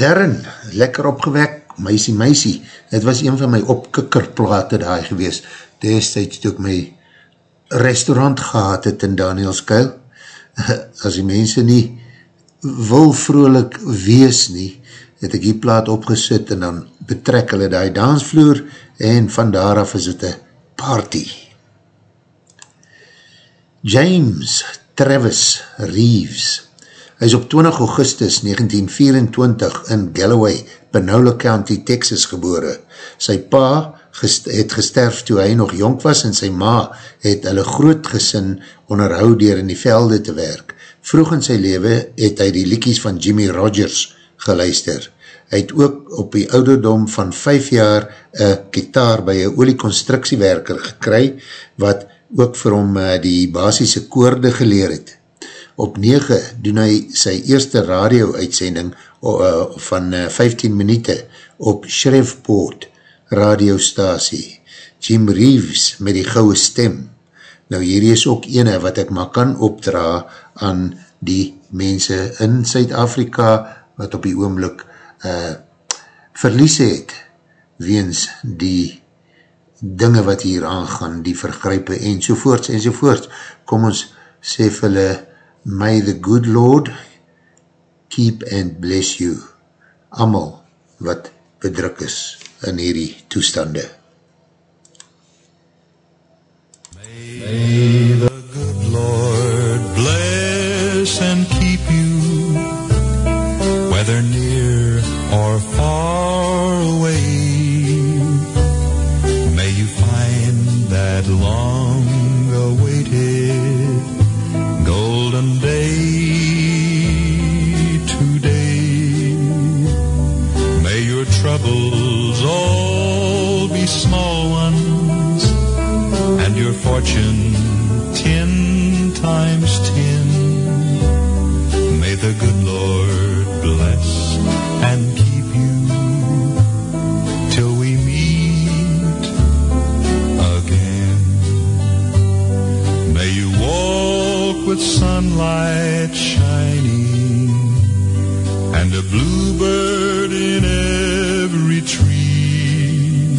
Darren, lekker opgewek, meisie meisie, het was een van my opkikkerplate daai gewees, destijds toe ek my restaurant gehad het in Danielskuil, (laughs) as die mense nie wil vrolik wees nie, het ek die plaat opgesit en dan betrek hulle die dansvloer en van daar af is het een party. James Travis Reeves Hy is op 20 augustus 1924 in Galloway, Panola County, Texas gebore. Sy pa gest het gesterf toe hy nog jonk was en sy ma het hulle groot gesin onderhoud dier in die velde te werk. Vroeg in sy leven het hy die liekies van Jimmy Rogers geluister. Hy het ook op die ouderdom van 5 jaar een kitaar by een olieconstructiewerker gekry, wat ook vir hom eh, die basisse koorde geleer het. Op 9 doen hy sy eerste radio-uitsending uh, van uh, 15 minuute op Shreveport radiostasie. Jim Reeves met die gouwe stem. Nou hier is ook ene wat ek maar kan opdra aan die mense in Suid-Afrika wat op die oomlik uh, verlies het weens die dinge wat hier aangaan, die vergrype en sovoorts en sovoorts. Kom ons sê vir hulle May the good Lord keep and bless you. Amal wat bedruk is in hierdie toestande. May the fortune ten times ten. May the good Lord bless and keep you till we meet again. May you walk with sunlight shining and a bluebird in every tree.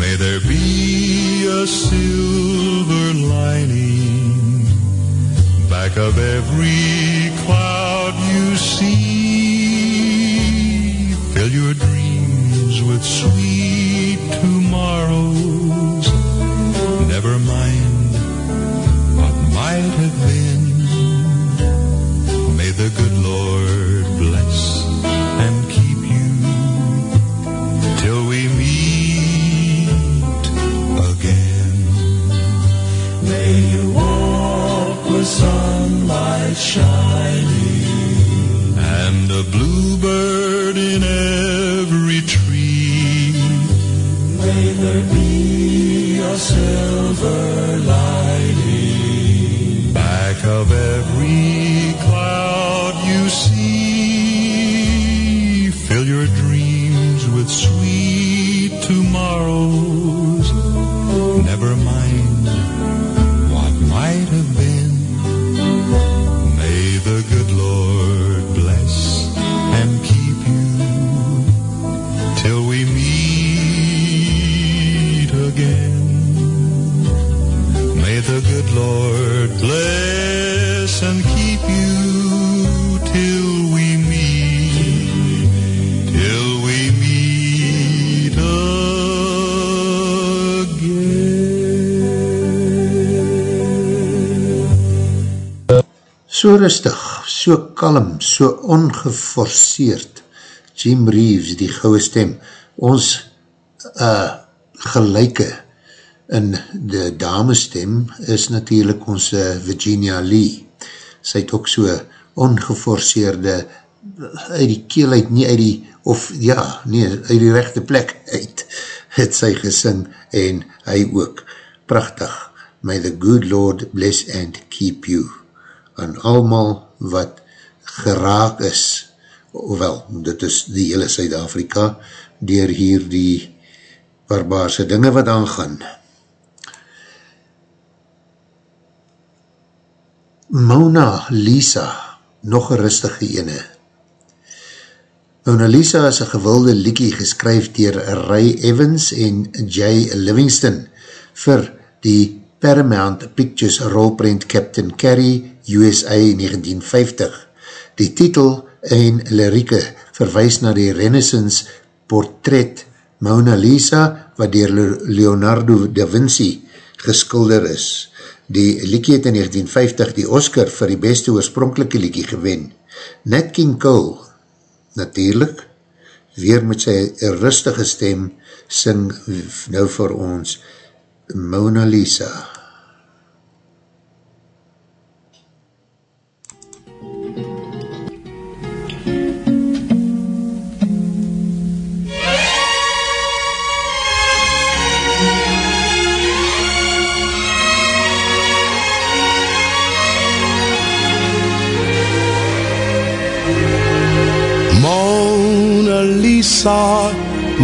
May there be a silver of every sunlight shining and a bluebird in every tree. May there be a silver lining back of every So rustig, so kalm, so ongeforceerd. Jim Reeves, die gouwe stem, ons uh, gelijke in de damestem is natuurlijk ons uh, Virginia Lee. Sy het ook so ongeforceerde uit die keel uit, nie uit die, of ja, nie, uit die rechte plek uit, (laughs) het sy gesing en hy ook. Prachtig. May the good Lord bless and keep you. En almal wat geraak is, ofwel, dit is die hele Suid-Afrika, dier hier die barbaarse dinge wat aangaan. Mona Lisa, nog een rustige ene. Mona Lisa is een gewilde liekie geskryf dier Ray Evans en Jay Livingston vir die Paramount Pictures rolprint Captain Carey, USA 1950. Die titel en lirieke verwijs na die Renaissance portret Mona Lisa, wat dier Leonardo da Vinci geskulder is. Die liekie het in 1950 die Oscar vir die beste oorspronkelike liekie gewen. Nat King Cole, natuurlijk, weer met sy rustige stem, sing nou vir ons Mona Lisa. Mona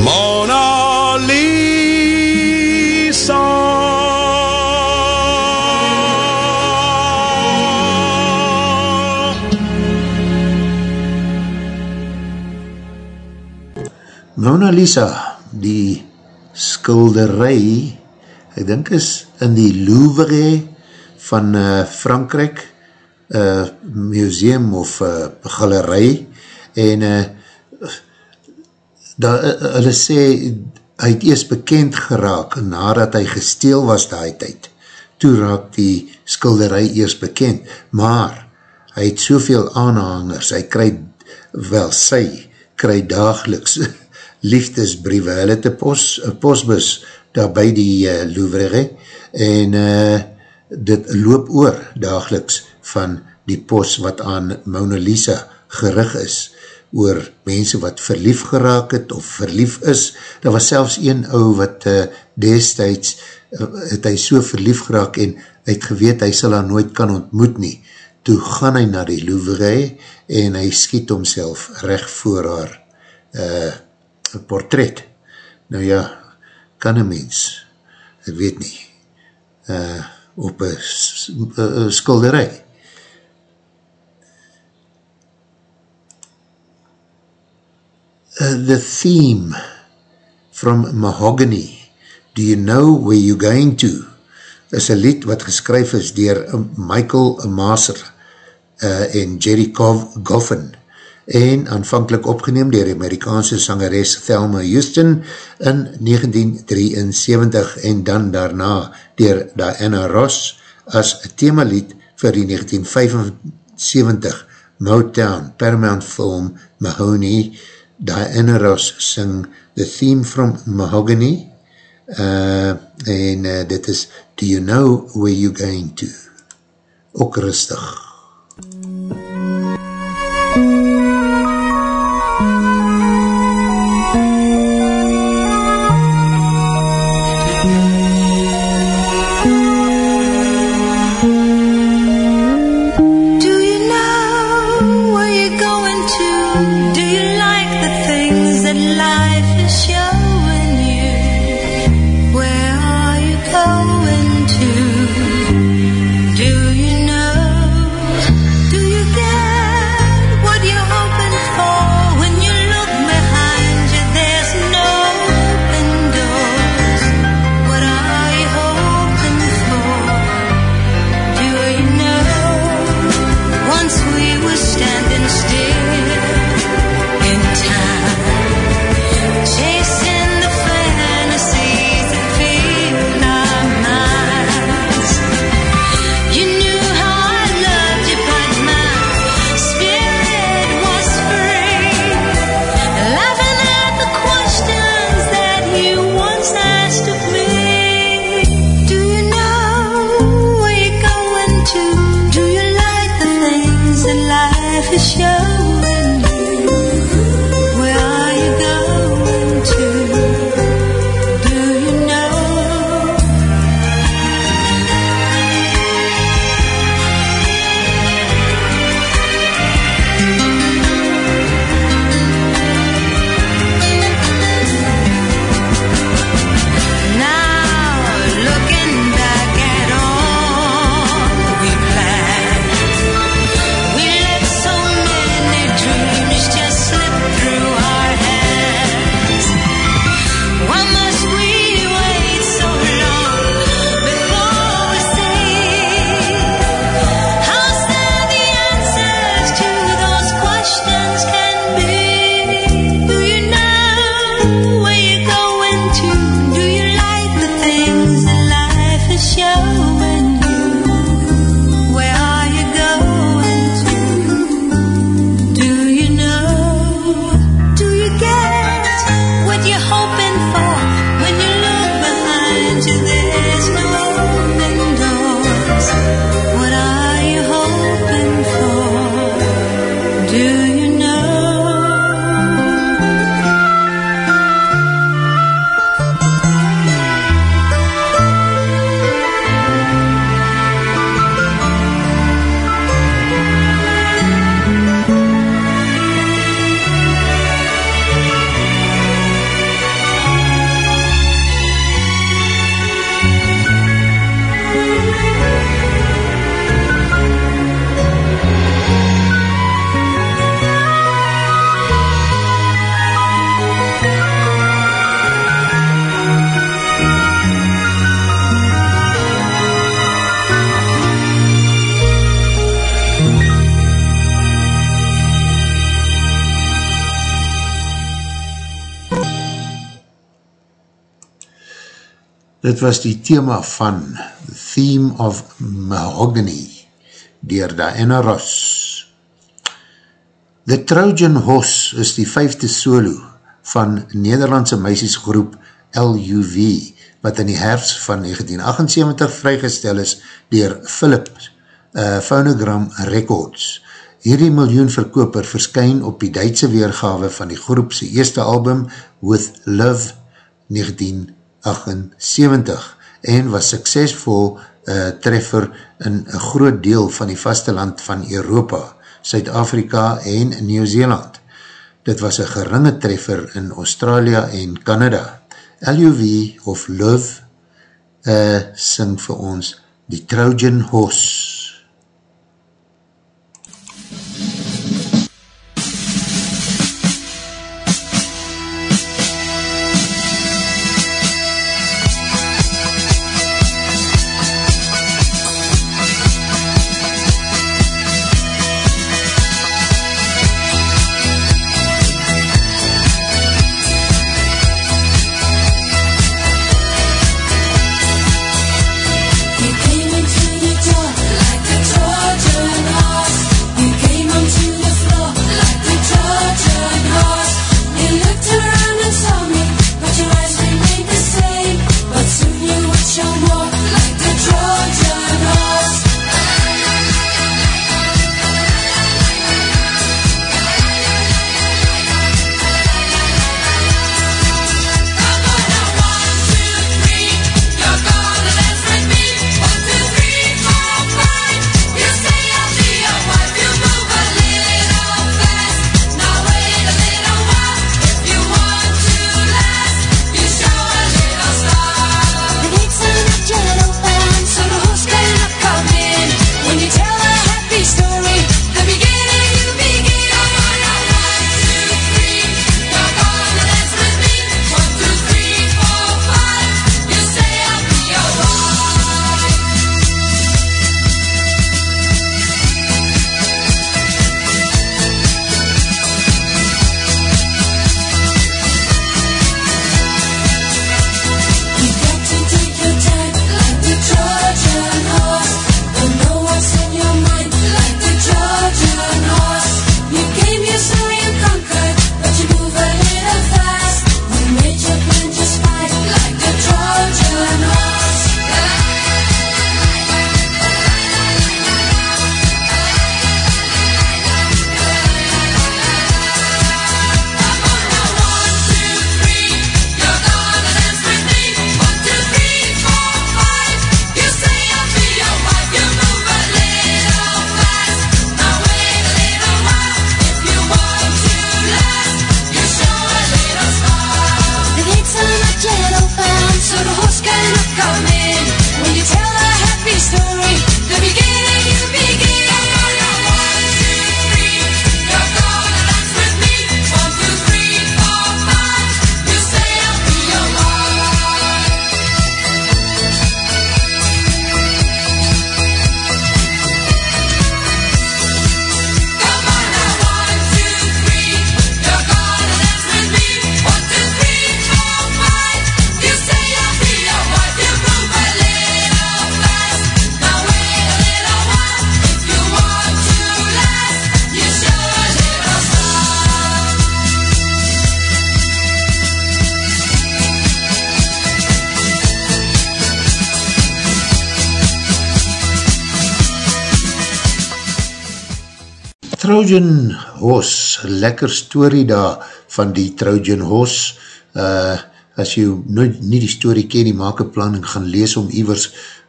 Mona Lisa. Mona Lisa, die skilderij, ek dink is in die Louvre van uh, Frankrijk, uh, museum of uh, galerij, en uh, da, uh, hulle sê, hy het eers bekend geraak nadat hy gesteel was die tyd. Toe raak die skilderij eers bekend, maar hy het soveel aanhangers, hy kry, wel sy, kry dageliks (laughs) liefdesbriewe, hy het een pos, postbus daar by die uh, Louvre, en uh, dit loop oor dageliks van die post wat aan Mona Lisa gerig is, oor mense wat verlief geraak het of verlief is. Daar was selfs een ou wat uh, destijds uh, het hy so verlief geraak en hy het geweet hy sal haar nooit kan ontmoet nie. Toe gaan hy na die Louvre en hy skiet homself recht voor haar uh, portret. Nou ja, kan een mens, ek weet nie, uh, op een skilderij. Uh, the theme from Mahogany, Do You Know Where You're Going To, is een lied wat geskryf is dier Michael Maser uh, en Jerry Goffin en aanvankelijk opgeneem dier Amerikaanse sangeres Thelma Houston in 1973 en dan daarna dier Diana Ross as themalied vir die 1975 Motown Paramount film Mahoney Diana Ross sing The Theme from Mahogany uh, en uh, dit is Do You Know Where You're Going To? Ook rustig dit was die thema van Theme of Mahogany dier Diana Ross. The Trojan Horse is die vijfde solo van Nederlandse meisiesgroep LUV wat in die herfst van 1978 vrygestel is dier Philips uh, Phonogram Records. Hierdie miljoen verkoper verskyn op die Duitse weergawe van die groepse eerste album With Love 1978. 78 en was suksesvol uh, treffer in een groot deel van die vasteland van Europa, Suid-Afrika en Nieuw-Zeeland. Dit was een geringe treffer in Australië en Canada. LUV of Love uh, sing vir ons die Trojan Horse. Trojan Horse, lekker story daar van die Trojan Horse, uh, as jy nou nie die story ken, die maak een plan en gaan lees om ivers,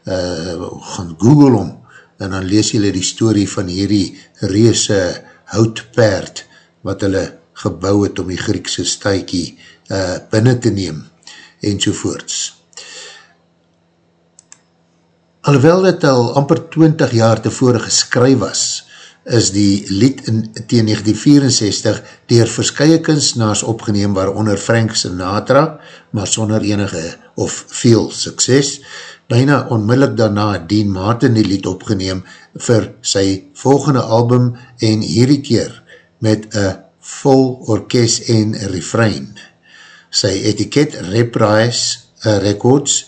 uh, gaan google om, en dan lees jy die story van hierdie reese houtpaard, wat hulle gebouw het om die Griekse stuikie uh, binnen te neem, en sovoorts. Alhoewel dit al amper 20 jaar tevore geskryf was, is die lied in teen 1964 dier verskye kunstenaars opgeneem waaronder Frank Sinatra, maar sonder enige of veel sukses. Bijna onmiddellik daarna Dean Martin die lied opgeneem vir sy volgende album en hierdie keer met een vol orkest en refrein. Sy etiket Reprise uh, Records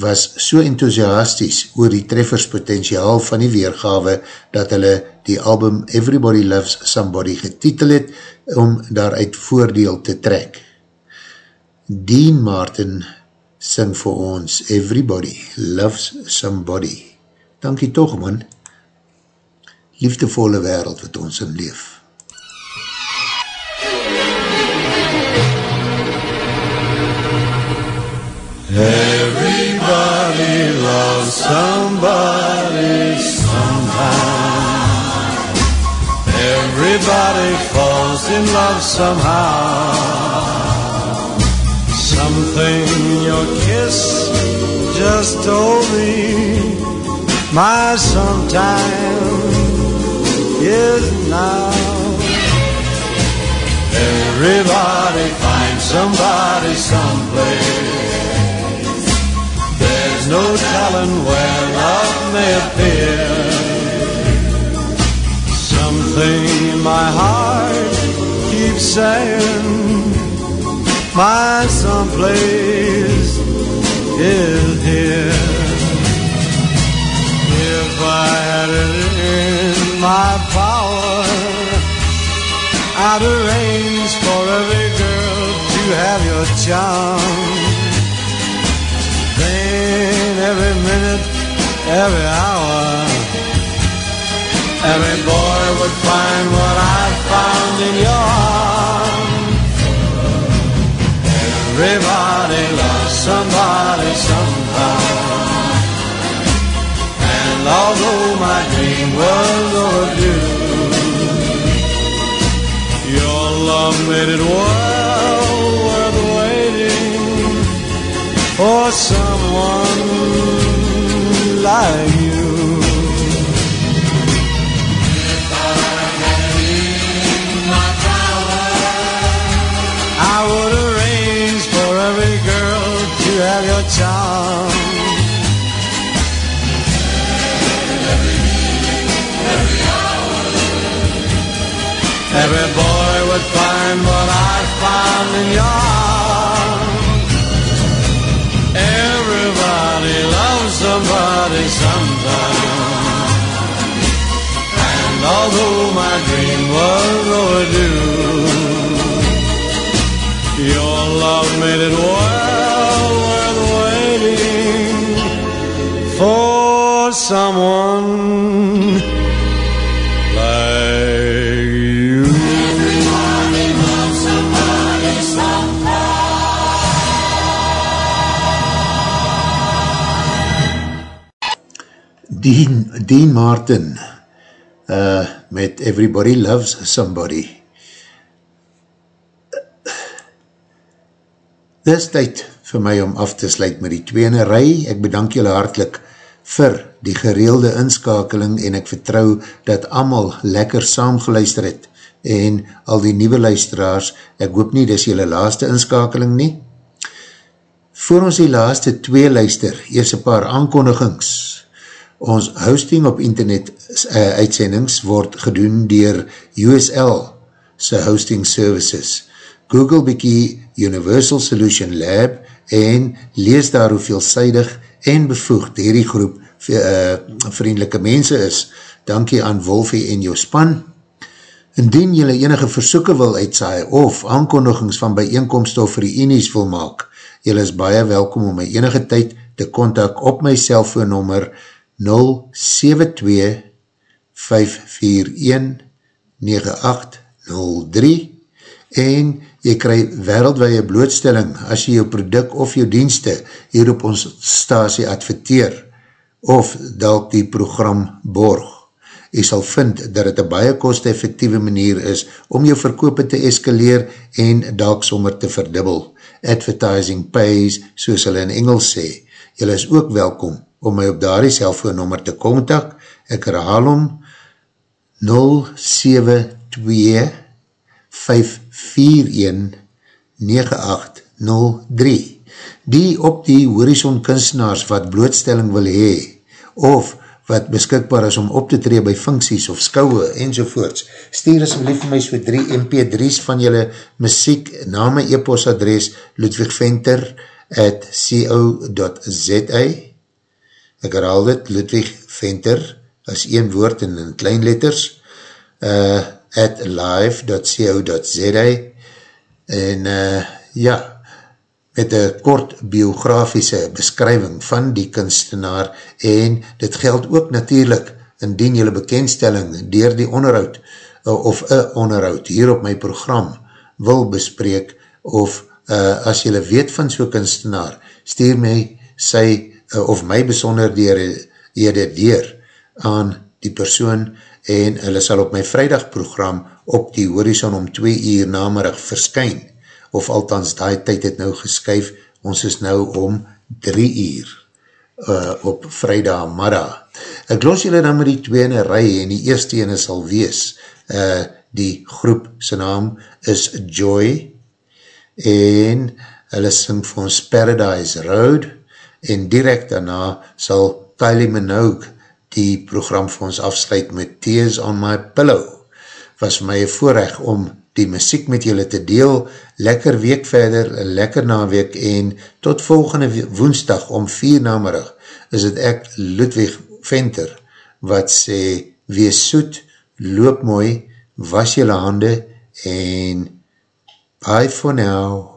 was so enthousiasties oor die trefferspotentiaal van die weergawe dat hulle die album Everybody Loves Somebody getitel het om daaruit voordeel te trek. Dean Martin sing vir ons Everybody Loves Somebody. Dankie toch man, liefdevolle wereld wat ons in leef. Everybody loves somebody sometime. Everybody falls in love somehow. Something in your kiss just just told me my sometime is now. Everybody finds somebody someplace. There's no telling where love may appear. Something in my heart keeps saying my someplace is here. If I had it in my power, I'd arrange for every girl to have your charm. Then every minute, every hour, every boy would find what I found in your arms. Everybody loves somebody sometime. And although my dream was overdue, your love made it well worth waiting for someone like Everybody loves somebody sometime. And although my dream was overdue, your love made it well worth waiting for someone Dean, Martin uh, met Everybody Loves Somebody. Dit is tyd vir my om af te sluit met die tweene rij. Ek bedank julle hartlik vir die gereelde inskakeling en ek vertrou dat amal lekker saamgeluister het en al die nieuwe luisteraars, ek hoop nie dis julle laaste inskakeling nie. Voor ons die laaste twee luister, eers een paar aankondigings. Ons hosting op internet uh, uitsendings word gedoen dier USL sy hosting services. Google bykie Universal Solution Lab en lees daar hoeveelzijdig en bevoegd hierdie groep uh, vriendelike mense is. Dankie aan Wolfie en jou span. Indien jylle enige versoeken wil uitsaai of aankondigings van bijeenkomst of reenies wil maak, jylle is baie welkom om my enige tyd te kontak op my cellfoonnummer 072-541-9803 en jy krij wereldwee blootstelling as jy jou product of jou dienste hier op ons stasie adverteer of dalk die program borg. Jy sal vind dat het een baie kost-effectieve manier is om jou verkoop te eskaleer en dalk sommer te verdubbel. Advertising pays, soos hulle in Engels sê. Jy is ook welkom om my op daar die cellfoonnummer te kontak. Ek herhaal om 072-541-9803 Die op die horizon kunstenaars wat blootstelling wil hee of wat beskikbaar is om op te tree by funksies of skouwe enzovoorts. Stuur asblief my so 3 mp3's van julle muziek na my e-post adres ludwigventer at co.za Ek herhaal dit, Ludwig Venter, as een woord in, in klein letters, uh, at live.co.za en uh, ja, met een kort biografische beskrywing van die kunstenaar en dit geld ook natuurlijk indien jylle bekendstelling dier die onderhoud uh, of een onderhoud hier op my program wil bespreek of uh, as jylle weet van so'n kunstenaar, stuur my sy uh, of my besonder dier deur aan die persoon en hulle sal op my vrijdag program op die horizon om 2 uur namerig verskyn of althans die tyd het nou geskyf, ons is nou om 3 uur uh, op vrijdag Mara. Ek los julle dan met die tweede rij en die eerste ene sal wees. Uh, die groep, sy naam is Joy en hulle sing vir ons Paradise Road en direct daarna sal Kylie Minogue die program vir ons afsluit met Tears on my Pillow. Was my voorrecht om die muziek met julle te deel. Lekker week verder, lekker naweek en tot volgende woensdag om vier namerig is het ek Ludwig Venter wat sê wees soet, loop mooi, was julle hande en bye for now.